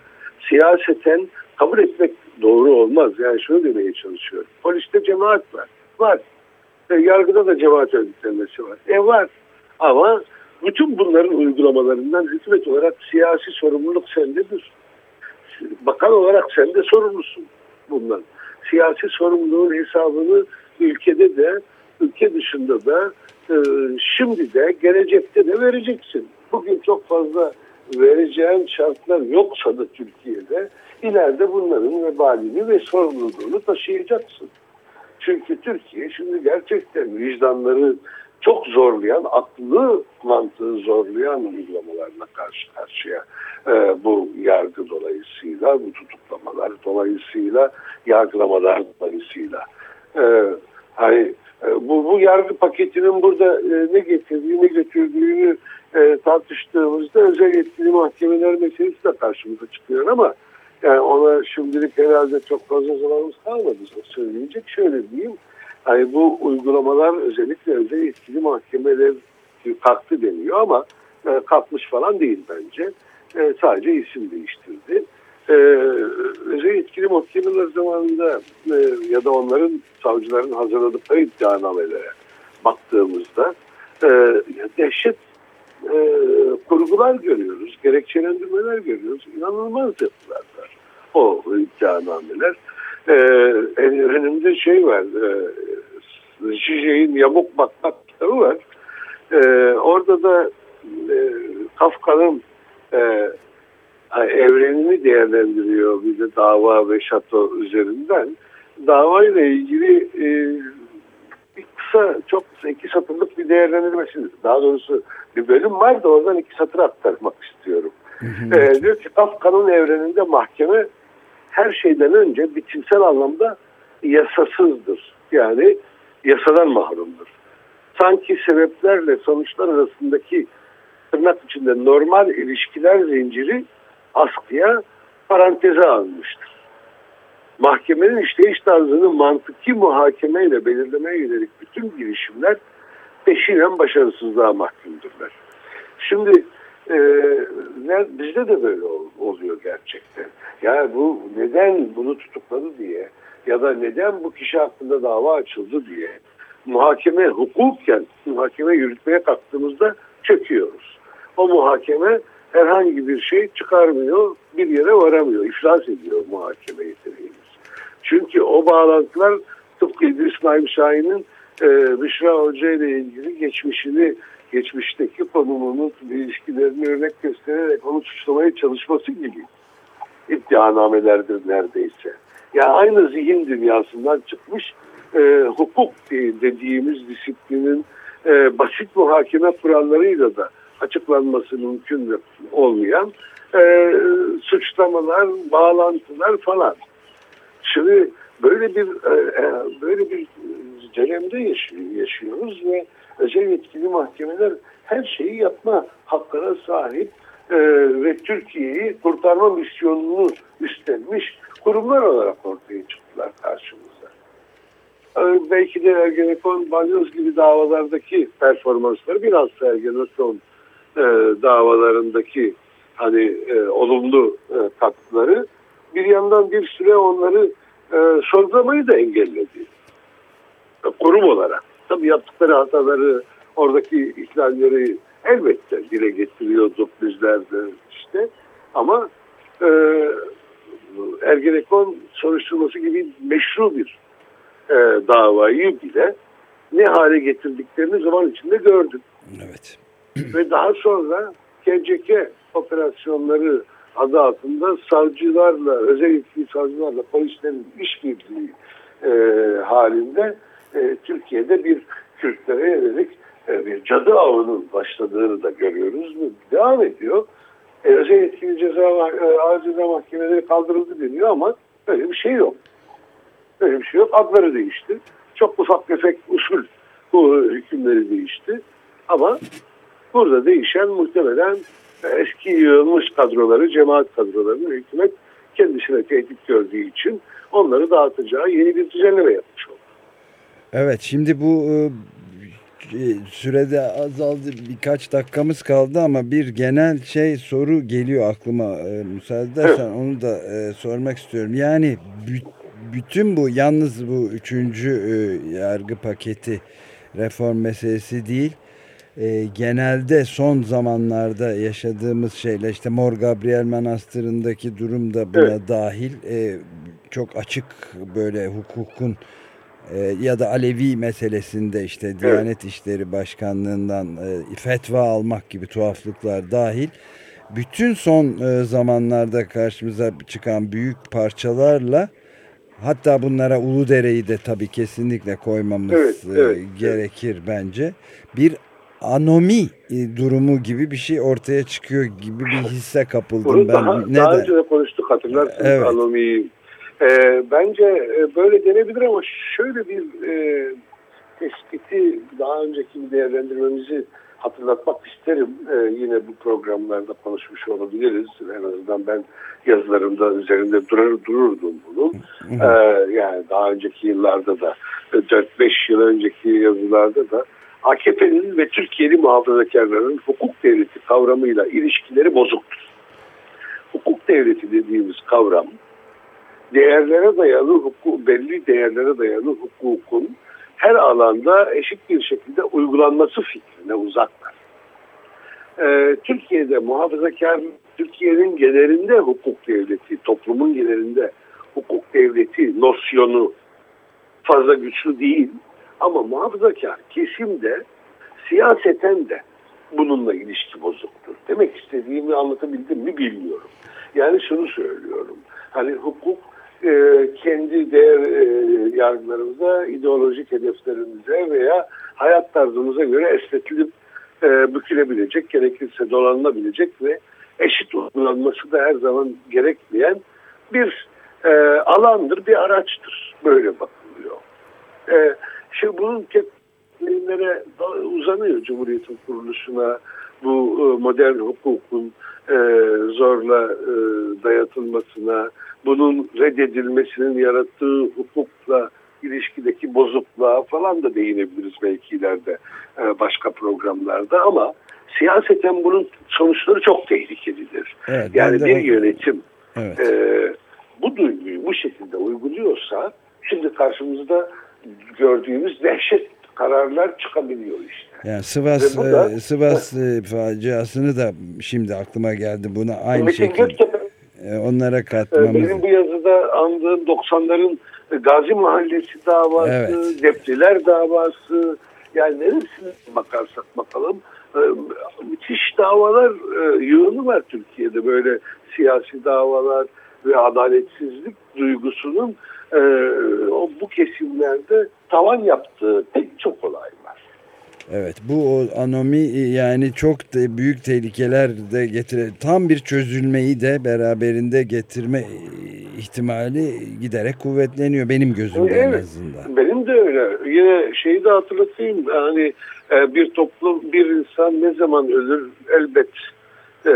siyaseten kabul etmek doğru olmaz. Yani şunu demeye çalışıyorum. Poliste cemaat var. Var. E, yargıda da cemaat örgütlenmesi var. E var. Ama bütün bunların uygulamalarından hükümet olarak siyasi sorumluluk sendedir. Bakan olarak sen de sorumlusun bundan. Siyasi sorumluluğun hesabını ülkede de ülke dışında da e, şimdi de gelecekte de vereceksin. Bugün çok fazla vereceğin şartlar yoksa da Türkiye'de ileride bunların vebalini ve sorumluluğunu taşıyacaksın. Çünkü Türkiye şimdi gerçekten vicdanları çok zorlayan, aklı mantığı zorlayan uygulamalarla karşı karşıya e, bu yargı dolayısıyla, bu tutuklamalar dolayısıyla, yargılamalar dolayısıyla. E, hani bu, bu yargı paketinin burada e, ne getirdiğini, götürdüğünü e, tartıştığımızda özel yetkili mahkemeler meselesi de karşımıza çıkıyor ama yani ona şimdilik herhalde çok fazla zamanımız kalmadı söyleyecek. Şöyle diyeyim, hani bu uygulamalar özellikle özel yetkili mahkemeler kalktı deniyor ama e, kalkmış falan değil bence. E, sadece isim değiştirdi. E, özel yetkili mahkemeler zamanında e, ya da onların savcıların hazırladıkları iddianamelere baktığımızda e, dehşet e, kurgular görüyoruz, gerekçelendirmeler görüyoruz. İnanılmaz yapılar var o iddianameler. E, önümde şey var, e, Şişe'nin Yamuk Bakmak kitabı var. E, orada da e, Kafka'nın e, evrenini değerlendiriyor bir de dava ve şato üzerinden. Davayla ilgili e, bir kısa, çok kısa iki satırlık bir değerlendirmesini, daha doğrusu bir bölüm var da oradan iki satır aktarmak istiyorum. E, diyor ki Kafka'nın evreninde mahkeme her şeyden önce biçimsel anlamda yasasızdır. Yani yasadan mahrumdur. Sanki sebeplerle sonuçlar arasındaki tırnak içinde normal ilişkiler zinciri askıya paranteze alınmıştır. Mahkemenin işleyiş tarzını mantıki muhakemeyle belirlemeye yönelik bütün girişimler peşinen başarısızlığa mahkumdurlar. Şimdi e, bizde de böyle ol- oluyor gerçekten. Yani bu neden bunu tutukladı diye ya da neden bu kişi hakkında dava açıldı diye muhakeme hukukken muhakeme yürütmeye kalktığımızda çöküyoruz. O muhakeme herhangi bir şey çıkarmıyor, bir yere varamıyor, iflas ediyor muhakeme yeteneğimiz. Çünkü o bağlantılar tıpkı İdris Naim Şahin'in e, Büşra Hoca ile ilgili geçmişini, geçmişteki konumunu, ilişkilerini örnek göstererek onu suçlamaya çalışması gibi iddianamelerdir neredeyse. Yani aynı zihin dünyasından çıkmış e, hukuk dediğimiz disiplinin e, basit muhakeme kurallarıyla da açıklanması mümkün olmayan e, suçlamalar, bağlantılar falan. Şimdi böyle bir e, e, böyle bir dönemde yaşıyor- yaşıyoruz ve özel yetkili mahkemeler her şeyi yapma hakkına sahip e, ve Türkiye'yi kurtarma misyonunu üstlenmiş kurumlar olarak ortaya çıktılar karşımıza. E, belki de Ergenekon, Balyoz gibi davalardaki performansları biraz Ergenekon e, davalarındaki hani e, olumlu e, katkıları bir yandan bir süre onları e, sorgulamayı da engelledi. E, kurum olarak. Tabii yaptıkları hataları, oradaki ihlalleri elbette dile getiriyorduk bizler de işte. Ama e, Ergenekon soruşturması gibi meşru bir e, davayı bile ne hale getirdiklerini zaman içinde gördük. Evet. Ve daha sonra KCK operasyonları adı altında savcılarla, özel yetkili savcılarla polislerin işbirliği e, halinde e, Türkiye'de bir Kürtlere yönelik e, bir cadı avının başladığını da görüyoruz. ve Devam ediyor. E, özel yetkili ceza, e, ceza mahkemeleri kaldırıldı deniyor ama öyle bir şey yok. Öyle bir şey yok. Adları değişti. Çok ufak tefek usul bu hükümleri değişti. Ama burada değişen muhtemelen eski yığılmış kadroları, cemaat kadrolarını hükümet kendisine tehdit gördüğü için onları dağıtacağı yeni bir düzenleme yapmış oldu. Evet şimdi bu e, e, sürede azaldı birkaç dakikamız kaldı ama bir genel şey soru geliyor aklıma e, müsaade edersen onu da e, sormak istiyorum. Yani bü- bütün bu yalnız bu üçüncü e, yargı paketi reform meselesi değil e, genelde son zamanlarda yaşadığımız şeyler işte Mor Gabriel Manastırı'ndaki durum da buna Evet. dahil e, çok açık böyle hukukun e, ya da Alevi meselesinde işte Diyanet İşleri Başkanlığından e, fetva almak gibi tuhaflıklar dahil bütün son e, zamanlarda karşımıza çıkan büyük parçalarla hatta bunlara Uludere'yi de tabii kesinlikle koymamız Evet, e, evet, gerekir bence. Bir anomi e, durumu gibi bir şey ortaya çıkıyor gibi bir hisse kapıldım Bunu ben. daha, Neden? daha önce de konuştuk hatırlarsınız Evet. Anomi'yi. Ee, bence e, böyle denebilir ama şöyle bir e, tespiti daha önceki bir değerlendirmemizi hatırlatmak isterim. Ee, yine bu programlarda konuşmuş olabiliriz. En azından ben yazılarımda üzerinde durur, dururdum bunun. Ee, yani daha önceki yıllarda da 4-5 yıl önceki yazılarda da AKP'nin ve Türkiye'li muhafazakarların hukuk devleti kavramıyla ilişkileri bozuktur. Hukuk devleti dediğimiz kavram değerlere dayalı hukuk, belli değerlere dayalı hukukun her alanda eşit bir şekilde uygulanması fikrine uzaklar. Ee, Türkiye'de muhafazakar, Türkiye'nin genelinde hukuk devleti, toplumun genelinde hukuk devleti nosyonu fazla güçlü değil. Ama muhafazakar kesimde siyaseten de bununla ilişki bozuktur. Demek istediğimi anlatabildim mi bilmiyorum. Yani şunu söylüyorum. Hani hukuk e, kendi değer e, yargılarımıza, ideolojik hedeflerimize veya hayat tarzımıza göre esnetilip e, bükülebilecek, gerekirse dolanılabilecek ve eşit uygulanması da her zaman gerekmeyen bir e, alandır, bir araçtır. Böyle bakılıyor. E, şimdi bunun terimlere uzanıyor Cumhuriyet'in kuruluşuna, bu e, modern hukukun e, zorla e, dayatılmasına, bunun reddedilmesinin yarattığı hukukla ilişkideki bozukluğa falan da değinebiliriz belki ileride başka programlarda ama siyaseten bunun sonuçları çok tehlikelidir. Evet, yani bir yönetim Evet. e, bu duyguyu bu şekilde uyguluyorsa şimdi karşımızda gördüğümüz dehşet kararlar çıkabiliyor işte. Yani Sivas da- e, Sivas e, faciasını da şimdi aklıma geldi. Buna aynı Metin şekilde Göktepe e, onlara Ee, katmamız. Benim bu yazıda andığım 90'ların Gazi Mahallesi davası, Evet. Depliler davası yani neresine bakarsak bakalım e, müthiş davalar e, yığını var Türkiye'de böyle siyasi davalar ve adaletsizlik duygusunun e, o bu kesimlerde tavan yaptığı pek çok olay var. Evet bu o anomi e, yani çok da büyük tehlikeler de getire tam bir çözülmeyi de beraberinde getirme e, ihtimali giderek kuvvetleniyor benim gözümde en Evet. azından. Benim de öyle. Yine şeyi de hatırlatayım. Yani e, bir toplum, bir insan ne zaman ölür elbet e,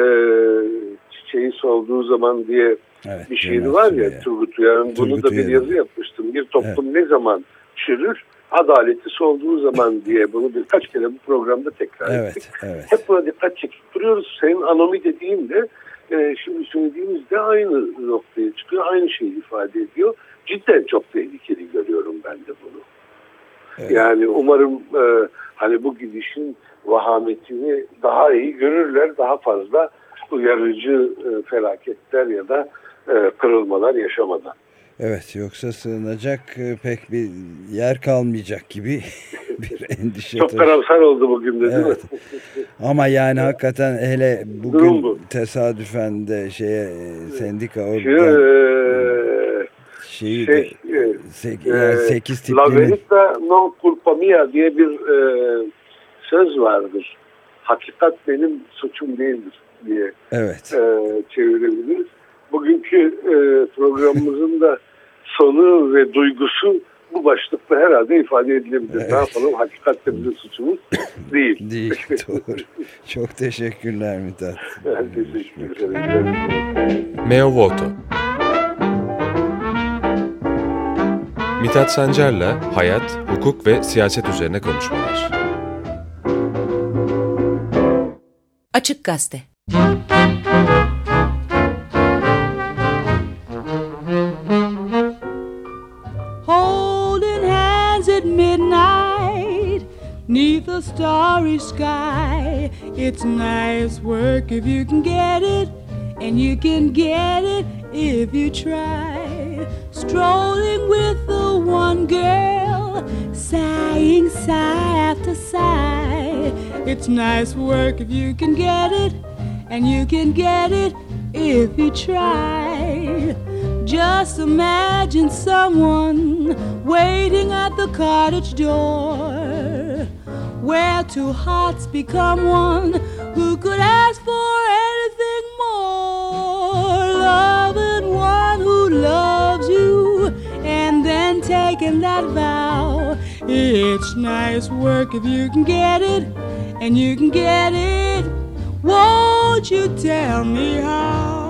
çiçeği solduğu zaman diye Evet, bir şiir Cemal var ya. Turgut Uyar'ın. Bunu Turgut da bir yazı yapmıştım. Bir toplum ne zaman çürür? Adaleti solduğu zaman diye bunu birkaç kere bu programda tekrar ettik. Evet, evet. Hep buna dikkat çekip duruyoruz. Senin anomi dediğin de e, şimdi söylediğimiz de aynı noktaya çıkıyor. Aynı şeyi ifade ediyor. Cidden çok tehlikeli görüyorum ben de bunu. Yani umarım e, hani bu gidişin vahametini daha iyi görürler. Daha fazla uyarıcı e, felaketler ya da kırılmalar yaşamadan. Evet yoksa sığınacak e, pek bir yer kalmayacak gibi bir endişe Çok karamsar oldu bugün de değil Evet. mi? Ama yani hakikaten hele Durum bugün bu. tesadüfen de şeye e, sendika Şu, oradan e, şeyi şey, de e, sek, e, yani 8 La verita non culpa mia diye bir e, söz vardır. Hakikat benim suçum değildir diye evet e, çevirebiliriz. Bugünkü e, programımızın da sonu ve duygusu bu başlıkla herhalde ifade edilebilir. Evet. Ne yapalım? Hakikat de bizim suçumuz değil. değil doğru. Çok teşekkürler Mithat. Ben teşekkür ederim. Meo Voto Mithat Sancar'la hayat, hukuk ve siyaset üzerine konuşmalar. Açık Gazete. holding neath a starry sky. It's nice work if you can get it, and you can get it if you try. Strolling with the one girl, sighing sigh after sigh. It's nice work if you can get it, and you can get it if you try. Just imagine someone waiting at the cottage door where two hearts become one who could ask for anything more? Loving one who loves you and then taking that vow. It's nice work if you can get it and you can get it. Won't you tell me how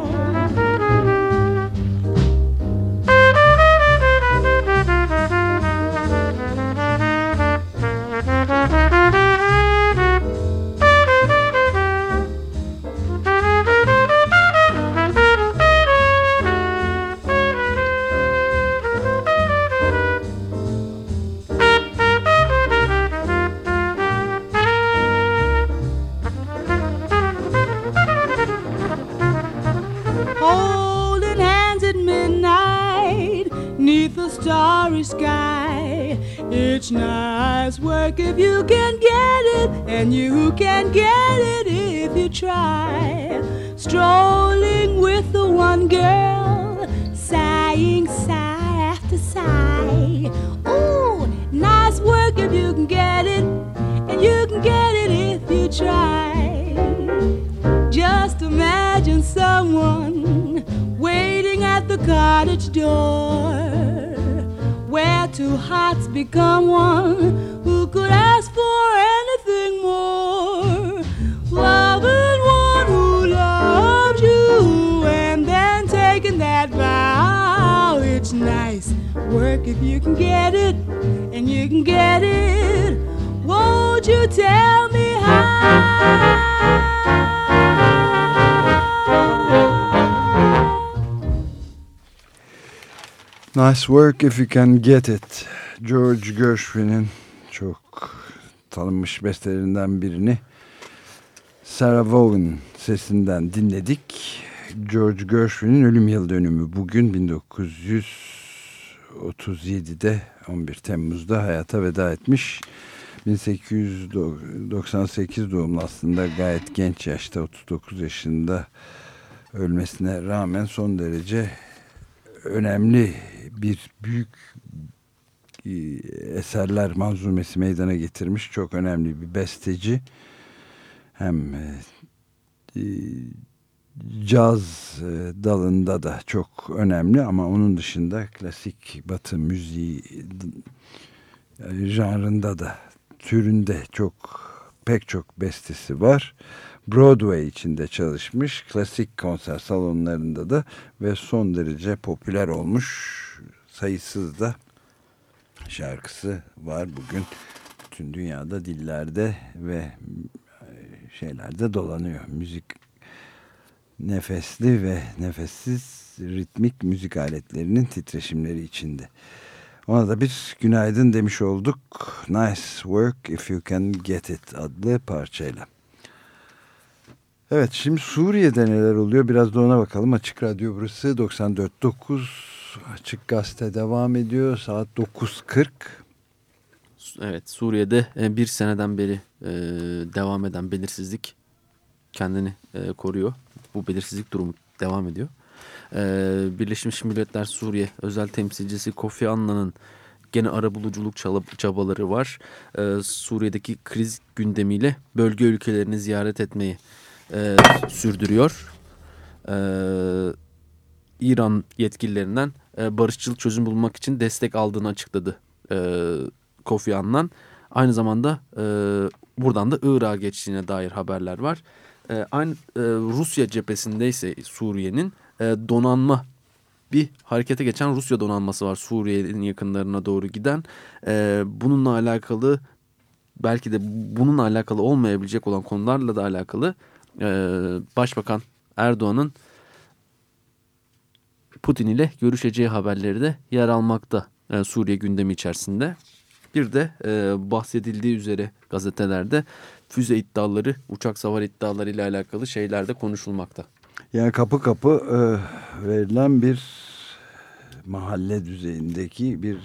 Nice work if you can get it. George Gershwin'in çok tanınmış bestelerinden birini Sarah Vaughan sesinden dinledik. George Gershwin'in ölüm yıl dönümü bugün 1937'de 11 Temmuz'da hayata veda etmiş. 1898 doğumlu aslında gayet genç yaşta 39 yaşında ölmesine rağmen son derece önemli bir büyük e, eserler manzumesi meydana getirmiş. Çok önemli bir besteci. Hem e, e, caz e, dalında da çok önemli ama onun dışında klasik batı müziği janrında da türünde çok pek çok bestesi var. Broadway içinde çalışmış. Klasik konser salonlarında da ve son derece popüler olmuş. Sayısız da şarkısı var bugün. Bütün dünyada dillerde ve şeylerde dolanıyor. Müzik nefesli ve nefessiz ritmik müzik aletlerinin titreşimleri içinde. Ona da bir günaydın demiş olduk. Nice work if you can get it adlı parçayla. Evet şimdi Suriye'de neler oluyor biraz da ona bakalım. Açık Radyo burası 94.9 Açık Gazete devam ediyor saat 9.40. Evet Suriye'de e, bir seneden beri e, devam eden belirsizlik kendini e, koruyor. Bu belirsizlik durumu devam ediyor. Birleşmiş Milletler Suriye özel temsilcisi Kofi Annan'ın gene arabuluculuk çaba- çabaları var. Suriye'deki kriz gündemiyle bölge ülkelerini ziyaret etmeyi e, sürdürüyor. E, İran yetkililerinden e, barışçıl çözüm bulmak için destek aldığını açıkladı e, Kofi Annan. Aynı zamanda e, buradan da Irak'a geçtiğine dair haberler var. E, aynı e, Rusya cephesinde ise Suriye'nin e, donanma bir harekete geçen Rusya donanması var Suriye'nin yakınlarına doğru giden. E, bununla alakalı belki de bununla alakalı olmayabilecek olan konularla da alakalı e, Başbakan Erdoğan'ın Putin ile görüşeceği haberleri de yer almakta e, Suriye gündemi içerisinde. Bir de e, bahsedildiği üzere gazetelerde füze iddiaları, uçak savar iddiaları ile alakalı şeyler de konuşulmakta. Yani kapı kapı e, verilen bir mahalle düzeyindeki bir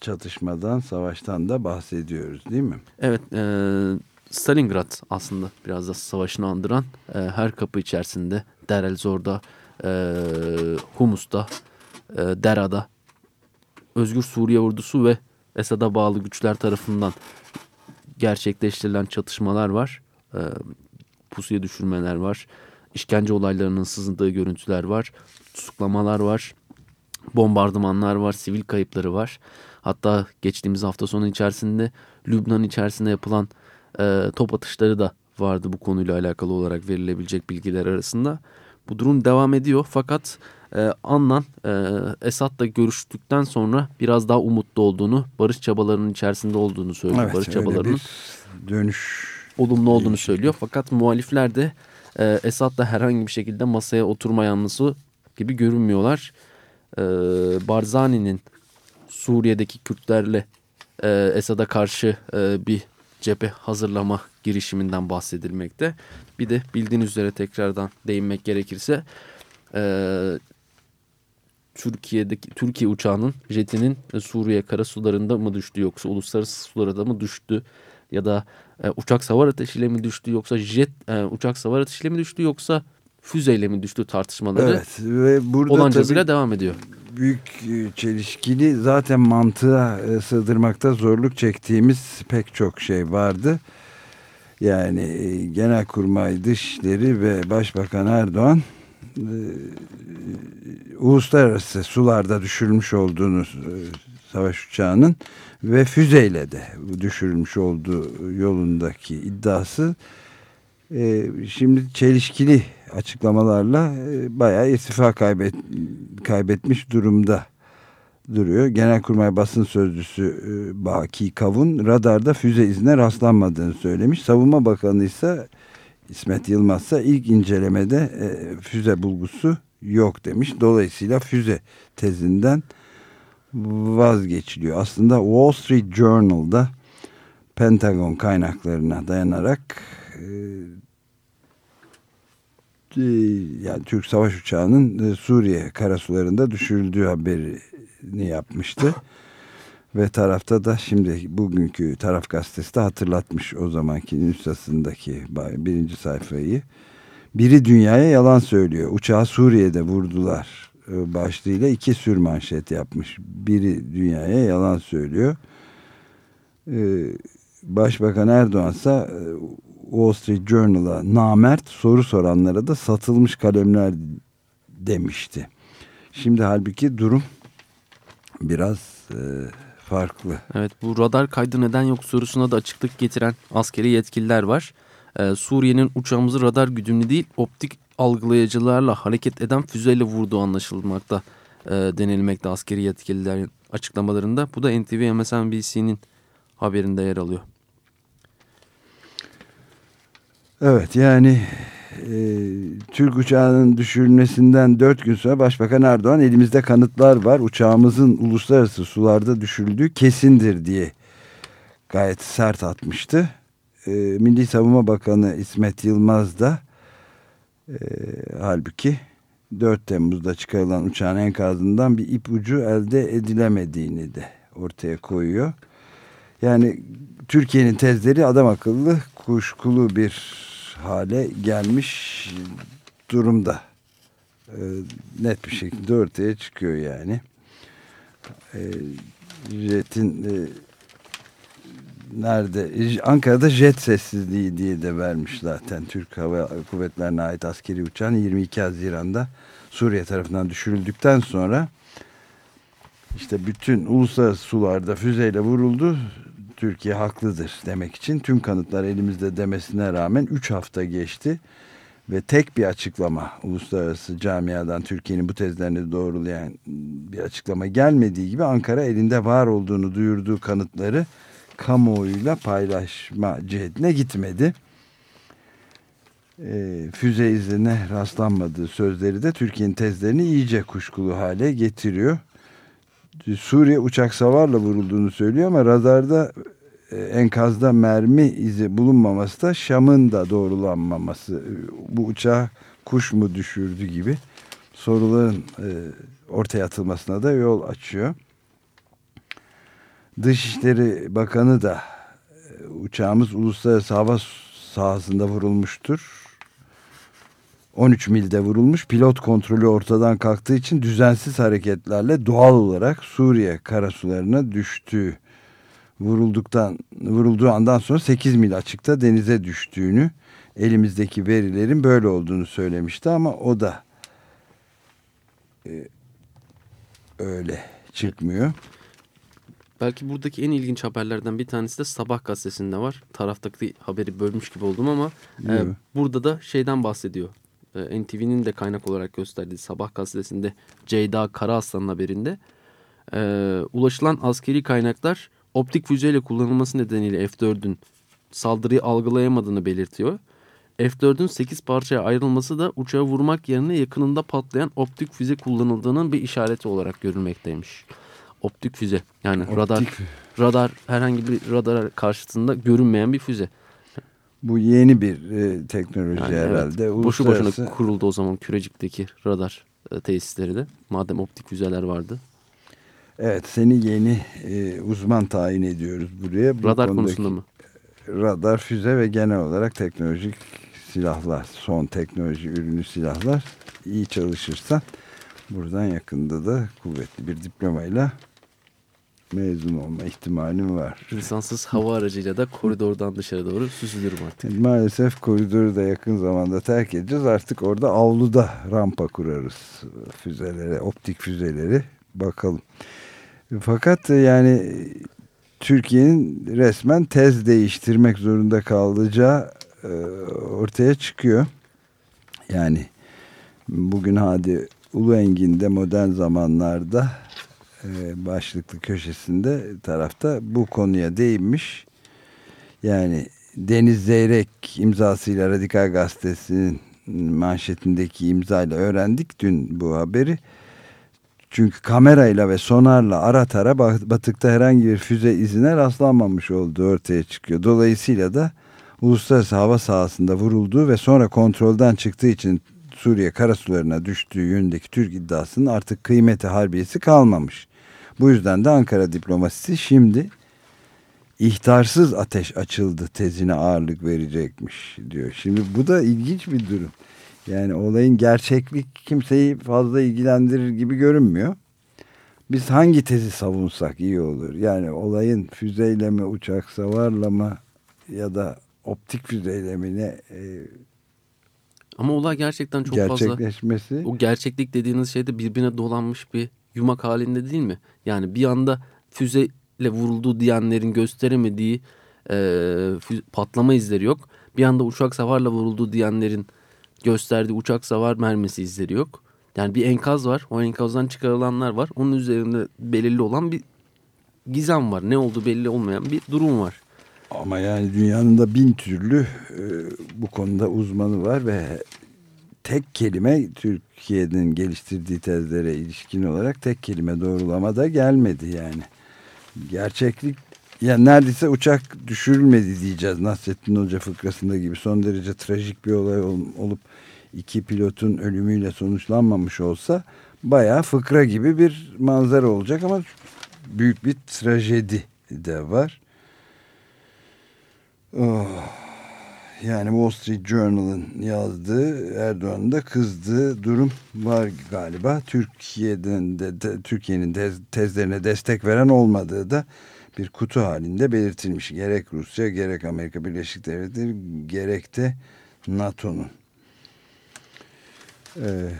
çatışmadan, savaştan da bahsediyoruz değil mi? Evet, e, Stalingrad aslında biraz da savaşını andıran e, her kapı içerisinde Der el Zor'da, e, Humus'ta, e, Dera'da Özgür Suriye ordusu ve Esad'a bağlı güçler tarafından gerçekleştirilen çatışmalar var. E, pusuya düşürmeler var. İşkence olaylarının sızındığı görüntüler var. Tutuklamalar var. Bombardımanlar var. Sivil kayıpları var. Hatta geçtiğimiz hafta sonu içerisinde Lübnan içerisinde yapılan e, top atışları da vardı bu konuyla alakalı olarak verilebilecek bilgiler arasında. Bu durum devam ediyor fakat e, Annan e, Esad'la görüştükten sonra biraz daha umutlu olduğunu, barış çabalarının içerisinde olduğunu söylüyor. Evet, barış çabalarının dönüş olumlu olduğunu söylüyor. Fakat muhalifler de e, Esad'la herhangi bir şekilde masaya oturma yanlısı gibi görünmüyorlar. E, Barzani'nin Suriye'deki Kürtlerle e, Esad'a karşı e, bir cephe hazırlama girişiminden bahsedilmekte. Bir de bildiğiniz üzere tekrardan değinmek gerekirse e, Türkiye'deki Türkiye uçağının jetinin e, Suriye karasularında mı düştü yoksa uluslararası sularda mı düştü ya da e, uçak savar ateşiyle mi düştü yoksa jet e, uçak savar ateşiyle mi düştü yoksa füzeyle mi düştü tartışmaları Evet ve burada olan tabii devam ediyor. Büyük e, çelişkili zaten mantığa e, sığdırmakta zorluk çektiğimiz pek çok şey vardı. Yani e, Genelkurmay Dışişleri ve Başbakan Erdoğan uluslararası sularda düşürülmüş olduğunu savaş uçağının ve füzeyle de düşürülmüş olduğu yolundaki iddiası şimdi çelişkili açıklamalarla e, bayağı irtifa kaybet, kaybetmiş durumda duruyor. Genelkurmay basın sözcüsü e, Baki Kavun radarda füze izine rastlanmadığını söylemiş. Savunma Bakanı ise İsmet Yılmaz ise ilk incelemede e, füze bulgusu yok demiş. Dolayısıyla füze tezinden vazgeçiliyor. Aslında Wall Street Journal'da Pentagon kaynaklarına dayanarak yani Türk savaş uçağının e, Suriye karasularında düşürüldüğü haberini yapmıştı. Ve tarafta da şimdi bugünkü taraf gazetesi de hatırlatmış o zamanki nüshasındaki birinci sayfayı. Biri dünyaya yalan söylüyor. Uçağı Suriye'de vurdular e, başlığıyla iki sür manşet yapmış. Biri dünyaya yalan söylüyor. Başbakan Erdoğan ise e, Wall Street Journal'a namert soru soranlara da satılmış kalemler demişti. Şimdi halbuki durum biraz e, farklı. Evet bu radar kaydı neden yok sorusuna da açıklık getiren askeri yetkililer var. Ee, Suriye'nin uçağımızı radar güdümlü değil optik algılayıcılarla hareket eden füzeyle vurduğu anlaşılmakta e, denilmekte askeri yetkililerin açıklamalarında. Bu da NTV MSNBC'nin haberinde yer alıyor. Evet yani e, Türk uçağının düşürülmesinden dört gün sonra Başbakan Erdoğan elimizde kanıtlar var. Uçağımızın uluslararası sularda düşürüldüğü kesindir diye gayet sert atmıştı. E, Milli Savunma Bakanı İsmet Yılmaz da e, halbuki 4 Temmuz'da çıkarılan uçağın enkazından bir ipucu elde edilemediğini de ortaya koyuyor. Yani Türkiye'nin tezleri adam akıllı kuşkulu bir hale gelmiş durumda. Ee, net bir şekilde ortaya çıkıyor yani. Ee, jetin e, nerede? Ankara'da jet sessizliği diye de vermiş zaten. Türk Hava Kuvvetlerine ait askeri uçağın 22 Haziran'da Suriye tarafından düşürüldükten sonra işte bütün uluslararası sularda füzeyle vuruldu. Türkiye haklıdır demek için tüm kanıtlar elimizde demesine rağmen 3 hafta geçti ve tek bir açıklama uluslararası camiadan Türkiye'nin bu tezlerini doğrulayan bir açıklama gelmediği gibi Ankara elinde var olduğunu duyurduğu kanıtları kamuoyuyla paylaşma cihetine gitmedi. E, füze izine rastlanmadığı sözleri de Türkiye'nin tezlerini iyice kuşkulu hale getiriyor. Suriye uçak savarla vurulduğunu söylüyor ama radarda enkazda mermi izi bulunmaması da Şam'ın da doğrulanmaması bu uçağı kuş mu düşürdü gibi soruların e, ortaya atılmasına da yol açıyor. Dışişleri Bakanı da e, uçağımız uluslararası hava sahasında vurulmuştur. 13 milde vurulmuş. Pilot kontrolü ortadan kalktığı için düzensiz hareketlerle doğal olarak Suriye karasularına düştüğü vurulduktan vurulduğu andan sonra 8 mil açıkta denize düştüğünü elimizdeki verilerin böyle olduğunu söylemişti ama o da e, öyle çıkmıyor. Belki buradaki en ilginç haberlerden bir tanesi de Sabah gazetesinde var. Taraftaki haberi bölmüş gibi oldum ama e, burada da şeyden bahsediyor. E, NTV'nin de kaynak olarak gösterdiği Sabah gazetesinde Ceyda Karaaslan'ın haberinde e, ulaşılan askeri kaynaklar optik füzeyle kullanılması nedeniyle F-4'ün saldırıyı algılayamadığını belirtiyor. F-4'ün 8 parçaya ayrılması da uçağı vurmak yerine yakınında patlayan optik füze kullanıldığının bir işareti olarak görülmekteymiş. Optik füze yani Optik- radar radar herhangi bir radar karşısında görünmeyen bir füze. Bu yeni bir e, teknoloji Yani evet, herhalde. boşu boşuna kuruldu o zaman Kürecik'teki radar. e, tesisleri de. Madem optik füzeler vardı. Evet seni yeni e, uzman tayin ediyoruz buraya. Bu Radar konudaki konusunda mı? Radar, füze ve genel olarak teknolojik silahlar, son teknoloji ürünü silahlar iyi çalışırsan buradan yakında da kuvvetli bir diplomayla mezun olma ihtimalin var. İnsansız hava aracıyla da koridordan dışarı doğru süzülürüm artık. Maalesef koridoru da yakın zamanda terk edeceğiz. Artık orada avluda rampa kurarız füzelere, optik füzeleri. Bakalım. Fakat yani Türkiye'nin resmen tez değiştirmek zorunda kalacağı e, ortaya çıkıyor. Yani bugün hadi Ulu Engin'de modern zamanlarda e, başlıklı köşesinde tarafta bu konuya değinmiş. Yani Deniz Zeyrek imzasıyla Radikal Gazetesi'nin manşetindeki imzayla öğrendik dün bu haberi. Çünkü kamerayla ve sonarla ara tara batıkta herhangi bir füze izine rastlanmamış olduğu ortaya çıkıyor. Dolayısıyla da uluslararası hava sahasında vurulduğu ve sonra kontrolden çıktığı için Suriye karasularına düştüğü yönündeki Türk iddiasının artık kıymeti harbiyesi kalmamış. Bu yüzden de Ankara diplomasisi şimdi ihtarsız ateş açıldı tezine ağırlık verecekmiş diyor. Şimdi bu da ilginç bir durum. Yani olayın gerçeklik kimseyi fazla ilgilendirir gibi görünmüyor. Biz hangi tezi savunsak iyi olur. Yani olayın füzeyle mi, uçak savarla mı ya da optik füzeyle mi ne e, Ama olay gerçekten çok fazla gerçekleşmesi. o gerçeklik dediğiniz şeyde birbirine dolanmış bir yumak halinde değil mi? Yani bir anda füzeyle vuruldu diyenlerin gösteremediği e, patlama izleri yok. Bir anda uçak savarla vuruldu diyenlerin gösterdiği uçak savar mermisi izleri yok. Yani bir enkaz var. O enkazdan çıkarılanlar var. Onun üzerinde belirli olan bir gizem var. Ne olduğu belli olmayan bir durum var. Ama yani dünyanın da bin türlü e, bu konuda uzmanı var ve tek kelime Türkiye'nin geliştirdiği tezlere ilişkin olarak tek kelime doğrulama da gelmedi yani. Gerçeklik yani neredeyse uçak düşürülmedi diyeceğiz Nasrettin Hoca fıkrasında gibi son derece trajik bir olay ol- olup iki pilotun ölümüyle sonuçlanmamış olsa bayağı fıkra gibi bir manzara olacak ama büyük bir trajedi de var. Oh. Yani Wall Street Journal'ın yazdığı Erdoğan'ın da kızdığı durum var galiba. Türkiye'den de, de- Türkiye'nin tez- tezlerine destek veren olmadığı da bir kutu halinde belirtilmiş. Gerek Rusya gerek Amerika Birleşik Devletleri gerek de NATO'nun e,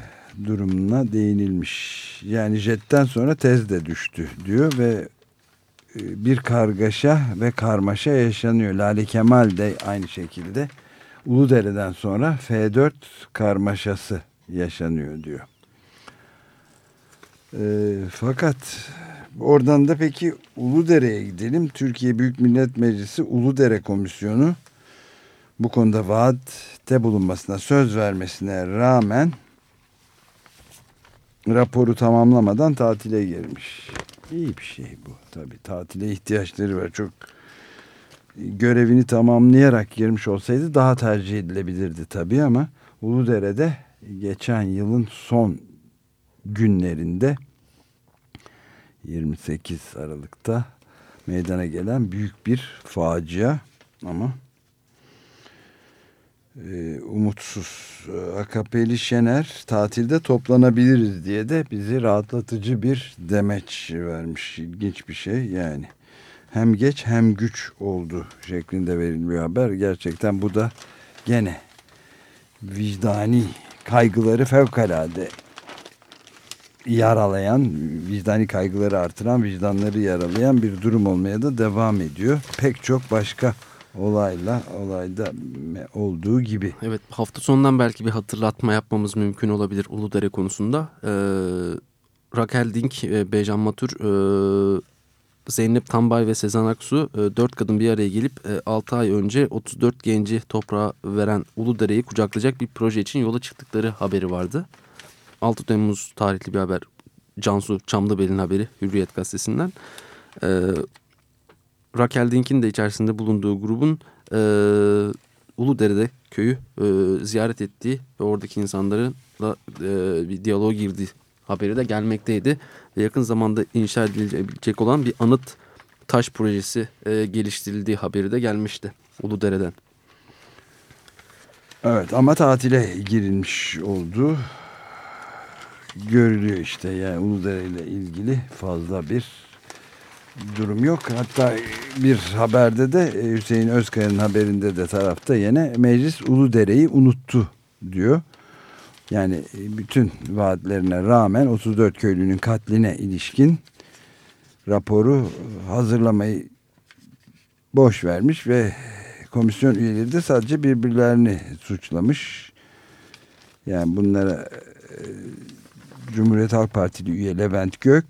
durumuna değinilmiş. Yani jetten sonra tez de düştü diyor ve e, bir kargaşa ve karmaşa yaşanıyor. Lale Kemal de aynı şekilde Uludere'den sonra F4 karmaşası yaşanıyor diyor. E, fakat oradan da peki Uludere'ye gidelim. Türkiye Büyük Millet Meclisi Uludere Komisyonu bu konuda vaatte bulunmasına söz vermesine rağmen raporu tamamlamadan tatile girmiş. İyi bir şey bu tabii. Tatile ihtiyaçları var. Çok görevini tamamlayarak girmiş olsaydı daha tercih edilebilirdi tabii ama Uludere'de geçen yılın son günlerinde 28 Aralık'ta meydana gelen büyük bir facia ama e, umutsuz e, AKP'li Şener tatilde toplanabiliriz diye de bizi rahatlatıcı bir demeç vermiş. İlginç bir şey yani. Hem geç hem güç oldu şeklinde verilmiyor haber. Gerçekten bu da gene vicdani kaygıları fevkalade yaralayan, vicdani kaygıları artıran, vicdanları yaralayan bir durum olmaya da devam ediyor. Pek çok başka olayla olayda olduğu gibi. Evet hafta sonundan belki bir hatırlatma yapmamız mümkün olabilir Uludere konusunda. Ee, Raquel Dink, e, Beycan Matur, e, Zeynep Tambay ve Sezen Aksu e, dört kadın bir araya gelip e, 6 ay önce 34 genci toprağa veren Uludere'yi kucaklayacak bir proje için yola çıktıkları haberi vardı. 6 Temmuz tarihli bir haber. Cansu Çamlıbel'in haberi Hürriyet gazetesinden. Ee, Raquel Dink'in de içerisinde bulunduğu grubun e, Uludere'de köyü e, ziyaret ettiği ve oradaki insanların e, bir diyaloğa girdi haberi de gelmekteydi. Ve yakın zamanda inşa edilecek olan bir anıt taş projesi e, geliştirildiği haberi de gelmişti Uludere'den. Evet ama tatile girilmiş oldu. Görülüyor işte yani Uludere ile ilgili fazla bir durum yok. Hatta bir haberde de e, Hüseyin Özkaya'nın haberinde de tarafta yine meclis Uludere'yi unuttu diyor. Yani e, bütün vaatlerine rağmen 34 köylünün katline ilişkin raporu hazırlamayı boş vermiş ve komisyon üyeleri de sadece birbirlerini suçlamış. Yani bunlara e, Cumhuriyet Halk Partili üye Levent Gök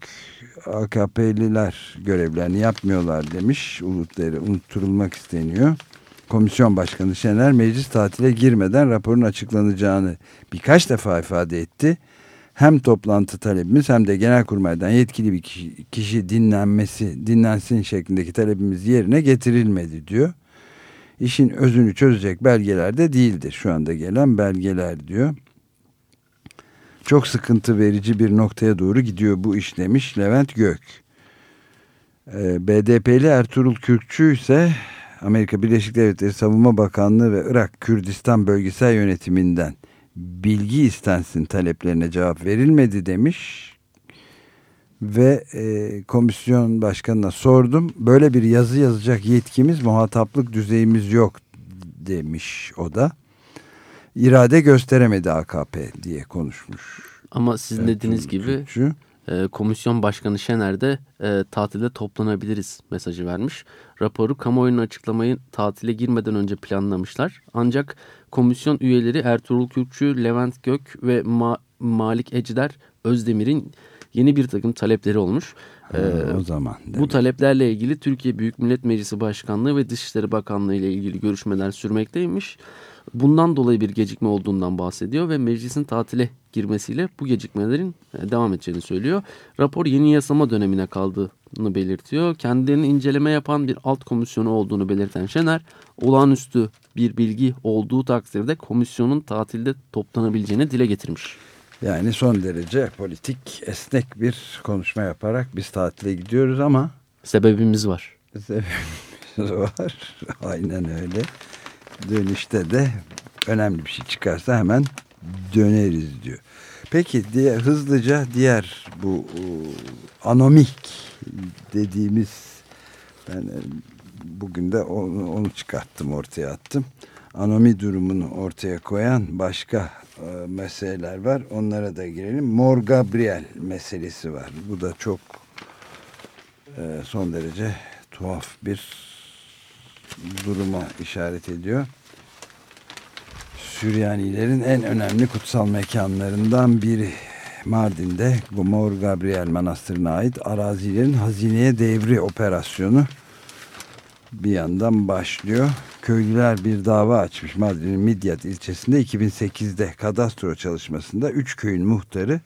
AKP'liler görevlerini yapmıyorlar demiş. Ulutları unutturulmak isteniyor. Komisyon Başkanı Şener meclis tatile girmeden raporun açıklanacağını birkaç defa ifade etti. Hem toplantı talebimiz hem de genelkurmaydan yetkili bir kişi, kişi dinlenmesi, dinlensin şeklindeki talebimiz yerine getirilmedi diyor. İşin özünü çözecek belgeler de değildir şu anda gelen belgeler diyor. Çok sıkıntı verici bir noktaya doğru gidiyor bu iş demiş Levent Gök. Ee, BDP'li Ertuğrul Kürkçü ise Amerika Birleşik Devletleri Savunma Bakanlığı ve Irak Kürdistan Bölgesel Yönetiminden bilgi istensin taleplerine cevap verilmedi demiş. Ve e, komisyon başkanına sordum. Böyle bir yazı yazacak yetkimiz, muhataplık düzeyimiz yok demiş o da. İrade gösteremedi AKP diye konuşmuş. Ama sizin dediğiniz gibi Kürkçü. e, komisyon başkanı Şener de e, tatilde toplanabiliriz mesajı vermiş. Raporu kamuoyuna açıklamayı tatile girmeden önce planlamışlar. Ancak komisyon üyeleri Ertuğrul Kürkçü, Levent Gök ve Ma- Malik Ecder Özdemir'in yeni bir takım talepleri olmuş. Ha, E, o zaman. bu taleplerle ilgili Türkiye Büyük Millet Meclisi Başkanlığı ve Dışişleri Bakanlığı ile ilgili görüşmeler sürmekteymiş. Bundan dolayı bir gecikme olduğundan bahsediyor ve meclisin tatile girmesiyle bu gecikmelerin e, devam edeceğini söylüyor. Rapor yeni yasama dönemine kaldığını belirtiyor. Kendilerinin inceleme yapan bir alt komisyonu olduğunu belirten Şener, olağanüstü bir bilgi olduğu takdirde komisyonun tatilde toplanabileceğini dile getirmiş. Yani son derece politik, esnek bir konuşma yaparak biz tatile gidiyoruz ama Sebebimiz var. sebebimiz var. Aynen öyle. Dönüşte de önemli bir şey çıkarsa hemen döneriz diyor. Peki diye hızlıca diğer bu e, anomik dediğimiz ben e, bugün de onu, onu çıkarttım ortaya attım. Anomi durumunu ortaya koyan başka e, meseleler var. Onlara da girelim. Mor Gabriel meselesi var. Bu da çok e, son derece tuhaf bir duruma işaret ediyor. Süryanilerin en önemli kutsal mekanlarından biri Mardin'de Mor Gabriel Manastırı'na ait arazilerin hazineye devri operasyonu bir yandan başlıyor. Köylüler bir dava açmış Mardin'in Midyat ilçesinde 2008'de kadastro çalışmasında 3 köyün muhtarı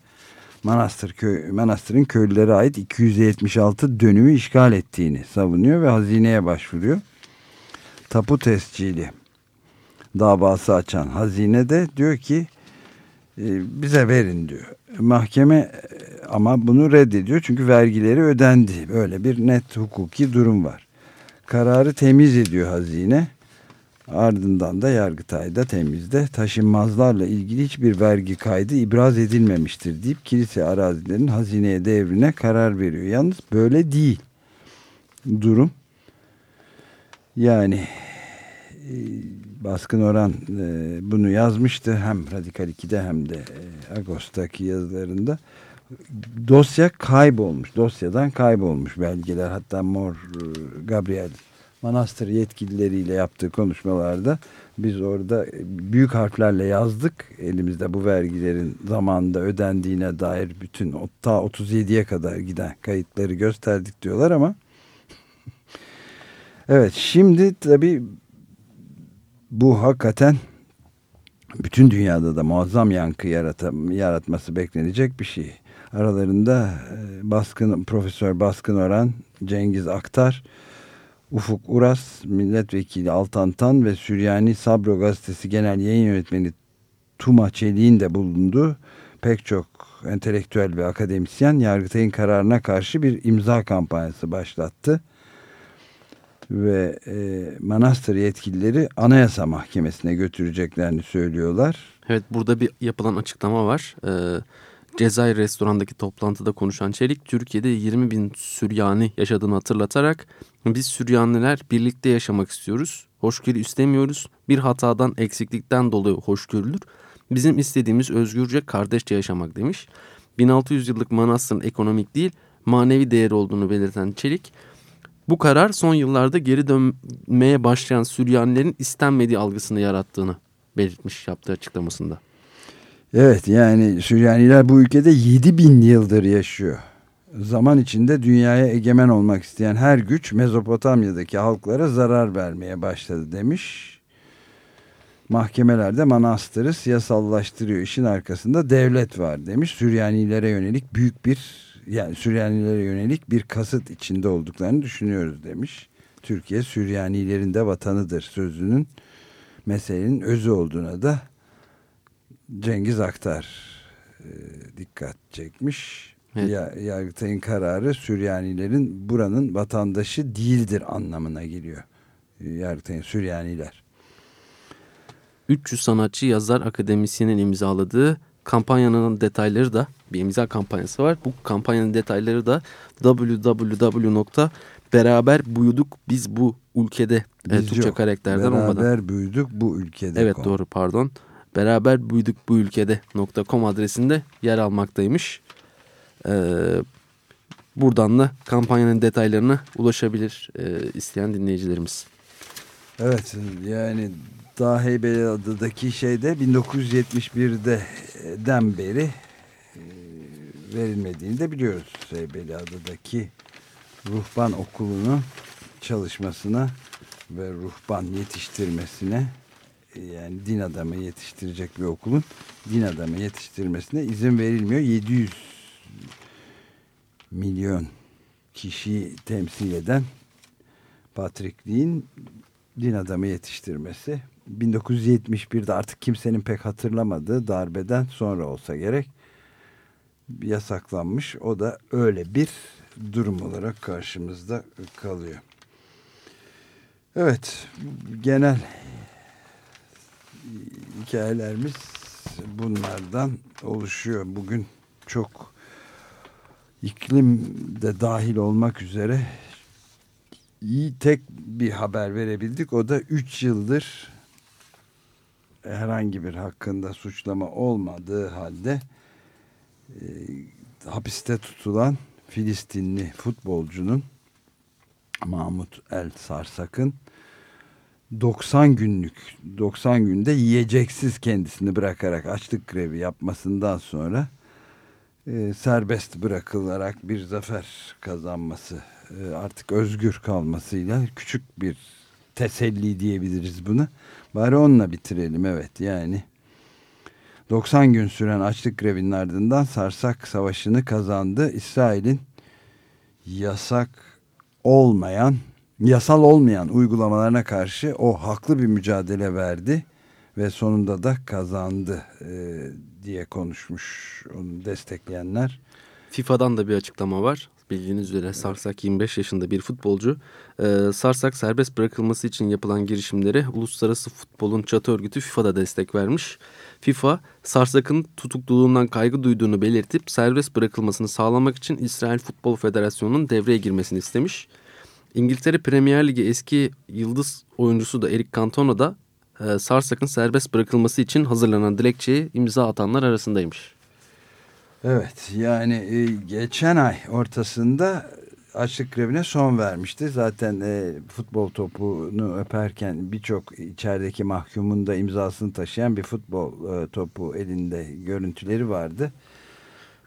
Manastır köy, Manastır'ın köylülere ait 276 dönümü işgal ettiğini savunuyor ve hazineye başvuruyor. Tapu tescili davası açan hazine de diyor ki e, bize verin diyor. Mahkeme e, ama bunu reddediyor çünkü vergileri ödendi. Böyle bir net hukuki durum var. Kararı temiz ediyor hazine. Ardından da Yargıtay'da temizde taşınmazlarla ilgili hiçbir vergi kaydı ibraz edilmemiştir deyip kilise arazilerinin hazineye devrine karar veriyor. Yalnız böyle değil durum. Yani e, Baskın Oran e, bunu yazmıştı hem Radikal 2'de hem de e, Ağustos'taki yazılarında. Dosya kaybolmuş. Dosyadan kaybolmuş belgeler. Hatta Mor e, Gabriel Manastır yetkilileriyle yaptığı konuşmalarda biz orada büyük harflerle yazdık. Elimizde bu vergilerin zamanında ödendiğine dair bütün ta 37'ye kadar giden kayıtları gösterdik diyorlar ama evet şimdi tabii bu hakikaten bütün dünyada da muazzam yankı yarata, yaratması beklenecek bir şey. Aralarında e, Baskın Profesör Baskın Oran, Cengiz Aktar, Ufuk Uras, Milletvekili Altan Tan ve Süryani Sabro Gazetesi Genel Yayın Yönetmeni Tuma Çelik'in de bulunduğu pek çok entelektüel ve akademisyen Yargıtay'ın kararına karşı bir imza kampanyası başlattı. Ve e, manastır yetkilileri Anayasa Mahkemesi'ne götüreceklerini söylüyorlar. Evet burada bir yapılan açıklama var. Ee, Cezayir restorandaki toplantıda konuşan Çelik Türkiye'de 20 bin Süryani yaşadığını hatırlatarak biz Süryaniler birlikte yaşamak istiyoruz. Hoşgörü istemiyoruz. Bir hatadan eksiklikten dolayı hoşgörülür. Bizim istediğimiz özgürce kardeşçe yaşamak demiş. 1600 yıllık manastırın ekonomik değil manevi değeri olduğunu belirten Çelik bu karar son yıllarda geri dönmeye başlayan Süryanilerin istenmediği algısını yarattığını belirtmiş yaptığı açıklamasında. Evet yani Süryaniler bu ülkede 7 bin yıldır yaşıyor. Zaman içinde dünyaya egemen olmak isteyen her güç Mezopotamya'daki halklara zarar vermeye başladı demiş. Mahkemelerde manastırı siyasallaştırıyor. İşin arkasında devlet var demiş. Süryanilere yönelik büyük bir yani Süryanilere yönelik bir kasıt içinde olduklarını düşünüyoruz demiş. Türkiye Süryanilerin de vatanıdır sözünün meselenin özü olduğuna da Cengiz Aktar e, dikkat çekmiş. Evet. Ya, Yargıtay'ın kararı Süryanilerin buranın vatandaşı değildir anlamına geliyor. Yargıtay'ın Süryaniler. 300 sanatçı yazar akademisyenin imzaladığı kampanyanın detayları da bir imza kampanyası var. Bu kampanyanın detayları da www.beraberbuyuduk biz bu ülkede e, Biz Türkçe yok. karakterden Beraber olmadan. büyüdük bu ülkede. Evet doğru pardon. Beraber büyüdük bu ülkede.com adresinde yer almaktaymış. Ee, buradan da kampanyanın detaylarına ulaşabilir e, isteyen dinleyicilerimiz. Evet yani daha Heybeliada'daki şeyde 1971'de den beri e, verilmediğini de biliyoruz. Heybeliada'daki ruhban okulunun çalışmasına ve ruhban yetiştirmesine e, yani din adamı yetiştirecek bir okulun din adamı yetiştirmesine izin verilmiyor. 700 milyon kişiyi temsil eden Patrickliğin din adamı yetiştirmesi 1971'de artık kimsenin pek hatırlamadığı darbeden sonra olsa gerek yasaklanmış. O da öyle bir durum olarak karşımızda kalıyor. Evet, genel hikayelerimiz bunlardan oluşuyor. Bugün çok iklim de dahil olmak üzere iyi tek bir haber verebildik. O da 3 yıldır herhangi bir hakkında suçlama olmadığı halde e, hapiste tutulan Filistinli futbolcunun Mahmut El Sarsak'ın 90 günlük 90 günde yiyeceksiz kendisini bırakarak açlık grevi yapmasından sonra e, serbest bırakılarak bir zafer kazanması e, artık özgür kalmasıyla küçük bir teselli diyebiliriz bunu. Bari onunla bitirelim evet yani. 90 gün süren açlık grevinin ardından Sarsak Savaşı'nı kazandı. İsrail'in yasak olmayan, yasal olmayan uygulamalarına karşı o haklı bir mücadele verdi ve sonunda da kazandı e, diye konuşmuş onu destekleyenler. FIFA'dan da bir açıklama var. Bildiğiniz üzere Sarsak 25 yaşında bir futbolcu. Ee, Sarsak serbest bırakılması için yapılan girişimlere uluslararası futbolun çatı örgütü FIFA'da destek vermiş. FIFA, Sarsak'ın tutukluluğundan kaygı duyduğunu belirtip serbest bırakılmasını sağlamak için İsrail Futbol Federasyonu'nun devreye girmesini istemiş. İngiltere Premier Ligi eski yıldız oyuncusu da Eric Cantona da e, Sarsak'ın serbest bırakılması için hazırlanan dilekçeye imza atanlar arasındaymış. Evet yani e, geçen ay ortasında açlık grevine son vermişti. Zaten e, futbol topunu öperken birçok içerideki mahkumun da imzasını taşıyan bir futbol e, topu elinde görüntüleri vardı.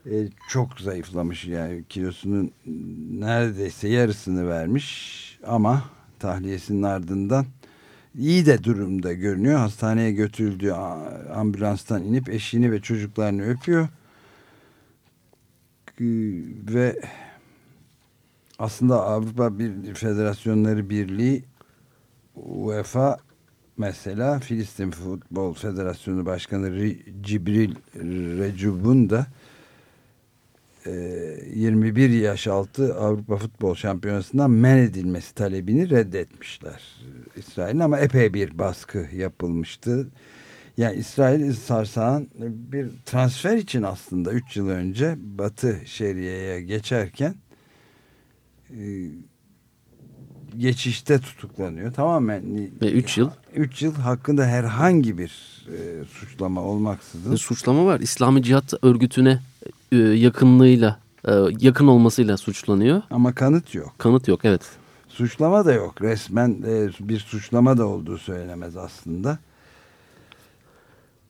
E, çok zayıflamış yani kilosunun neredeyse yarısını vermiş ama tahliyesinin ardından iyi de durumda görünüyor. Hastaneye götürüldüğü ambulanstan inip eşini ve çocuklarını öpüyor. Ve aslında Avrupa bir Federasyonları Birliği UEFA mesela Filistin Futbol Federasyonu Başkanı Ri- Cibril Recub'un da e, 21 yaş altı Avrupa Futbol Şampiyonası'ndan men edilmesi talebini reddetmişler. İsrail'in ama epey bir baskı yapılmıştı. Yani İsrail sarsan bir transfer için aslında 3 yıl önce Batı Şeria'ya geçerken e, geçişte tutuklanıyor. Tamamen Ve 3 yıl 3 yıl hakkında herhangi bir e, suçlama olmaksızın suçlama var. İslami Cihat örgütüne e, yakınlığıyla e, yakın olmasıyla suçlanıyor. ama kanıt yok. Kanıt yok evet. Suçlama da yok. Resmen e, bir suçlama da olduğu söylenemez aslında.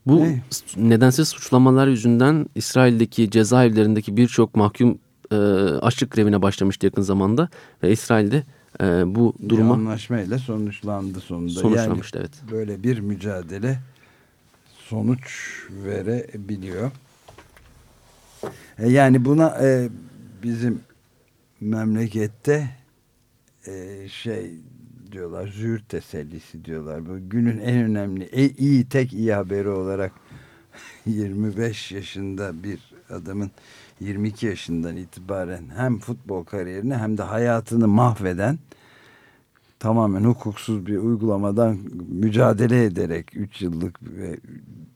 Bu Ne? nedensiz suçlamalar yüzünden İsrail'deki cezaevlerindeki birçok mahkum e, açlık grevine başlamıştı yakın zamanda ve İsrail'de e, bu Bir duruma anlaşmayla sonuçlandı sonunda. sonuçlanmıştı evet. Yani böyle bir mücadele sonuç verebiliyor. E, yani buna e, bizim memlekette e, şey diyorlar züğürt tesellisi diyorlar. Bu günün en önemli e, iyi tek iyi haberi olarak 25 yaşında bir adamın 22 yaşından itibaren hem futbol kariyerini hem de hayatını mahveden tamamen hukuksuz bir uygulamadan mücadele ederek 3 yıllık ve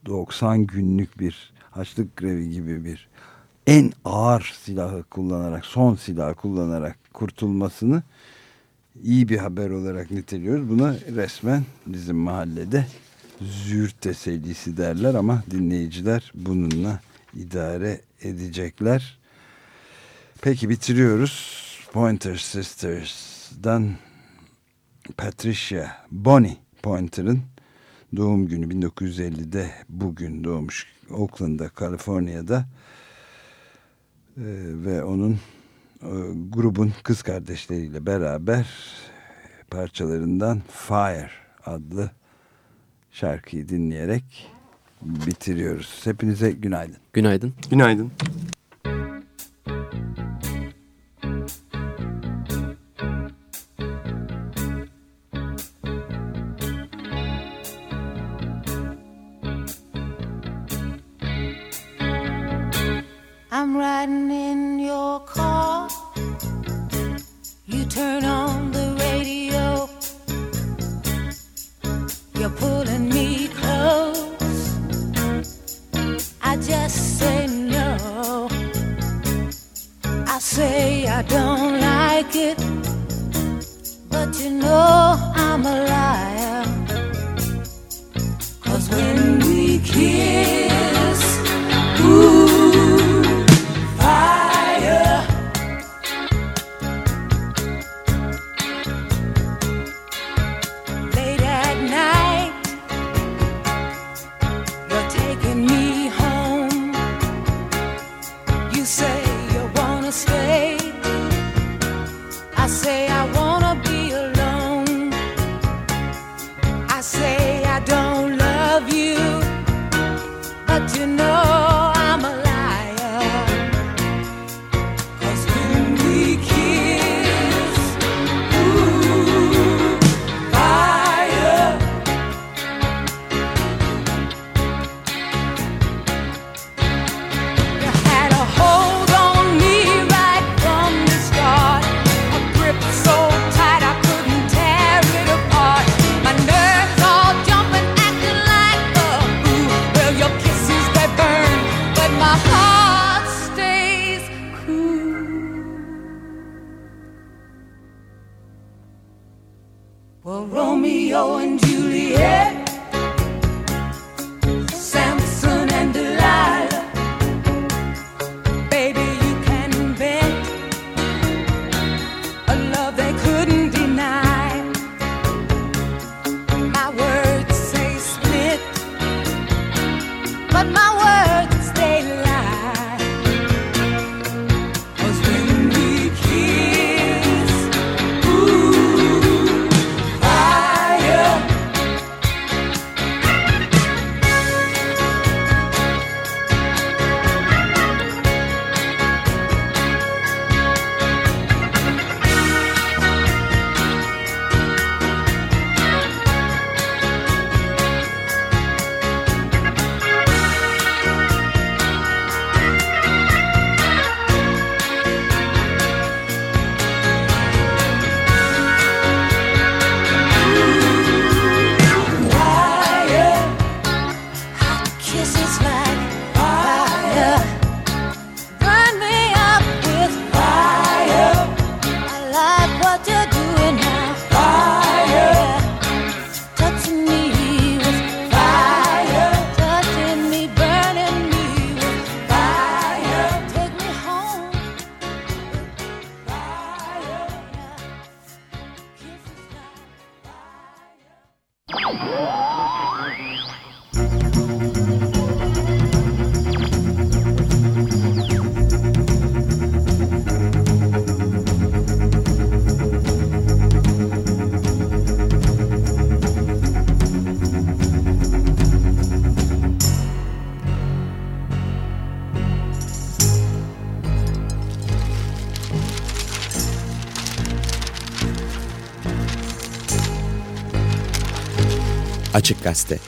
90 günlük bir açlık grevi gibi bir en ağır silahı kullanarak son silahı kullanarak kurtulmasını iyi bir haber olarak niteliyoruz. Buna resmen bizim mahallede züğürt tesellisi derler ama dinleyiciler bununla idare edecekler. Peki bitiriyoruz. Pointer Sisters'dan Patricia Bonnie Pointer'ın doğum günü 1950'de bugün doğmuş Oakland'da, Kaliforniya'da Ee, ve onun grubun kız kardeşleriyle beraber parçalarından Fire adlı şarkıyı dinleyerek bitiriyoruz. Hepinize günaydın. Günaydın. Günaydın. I'm riding in your car. Turn on the radio. You're pulling me close. I just say no. I say I don't like it. But you know I'm a Açık Gazete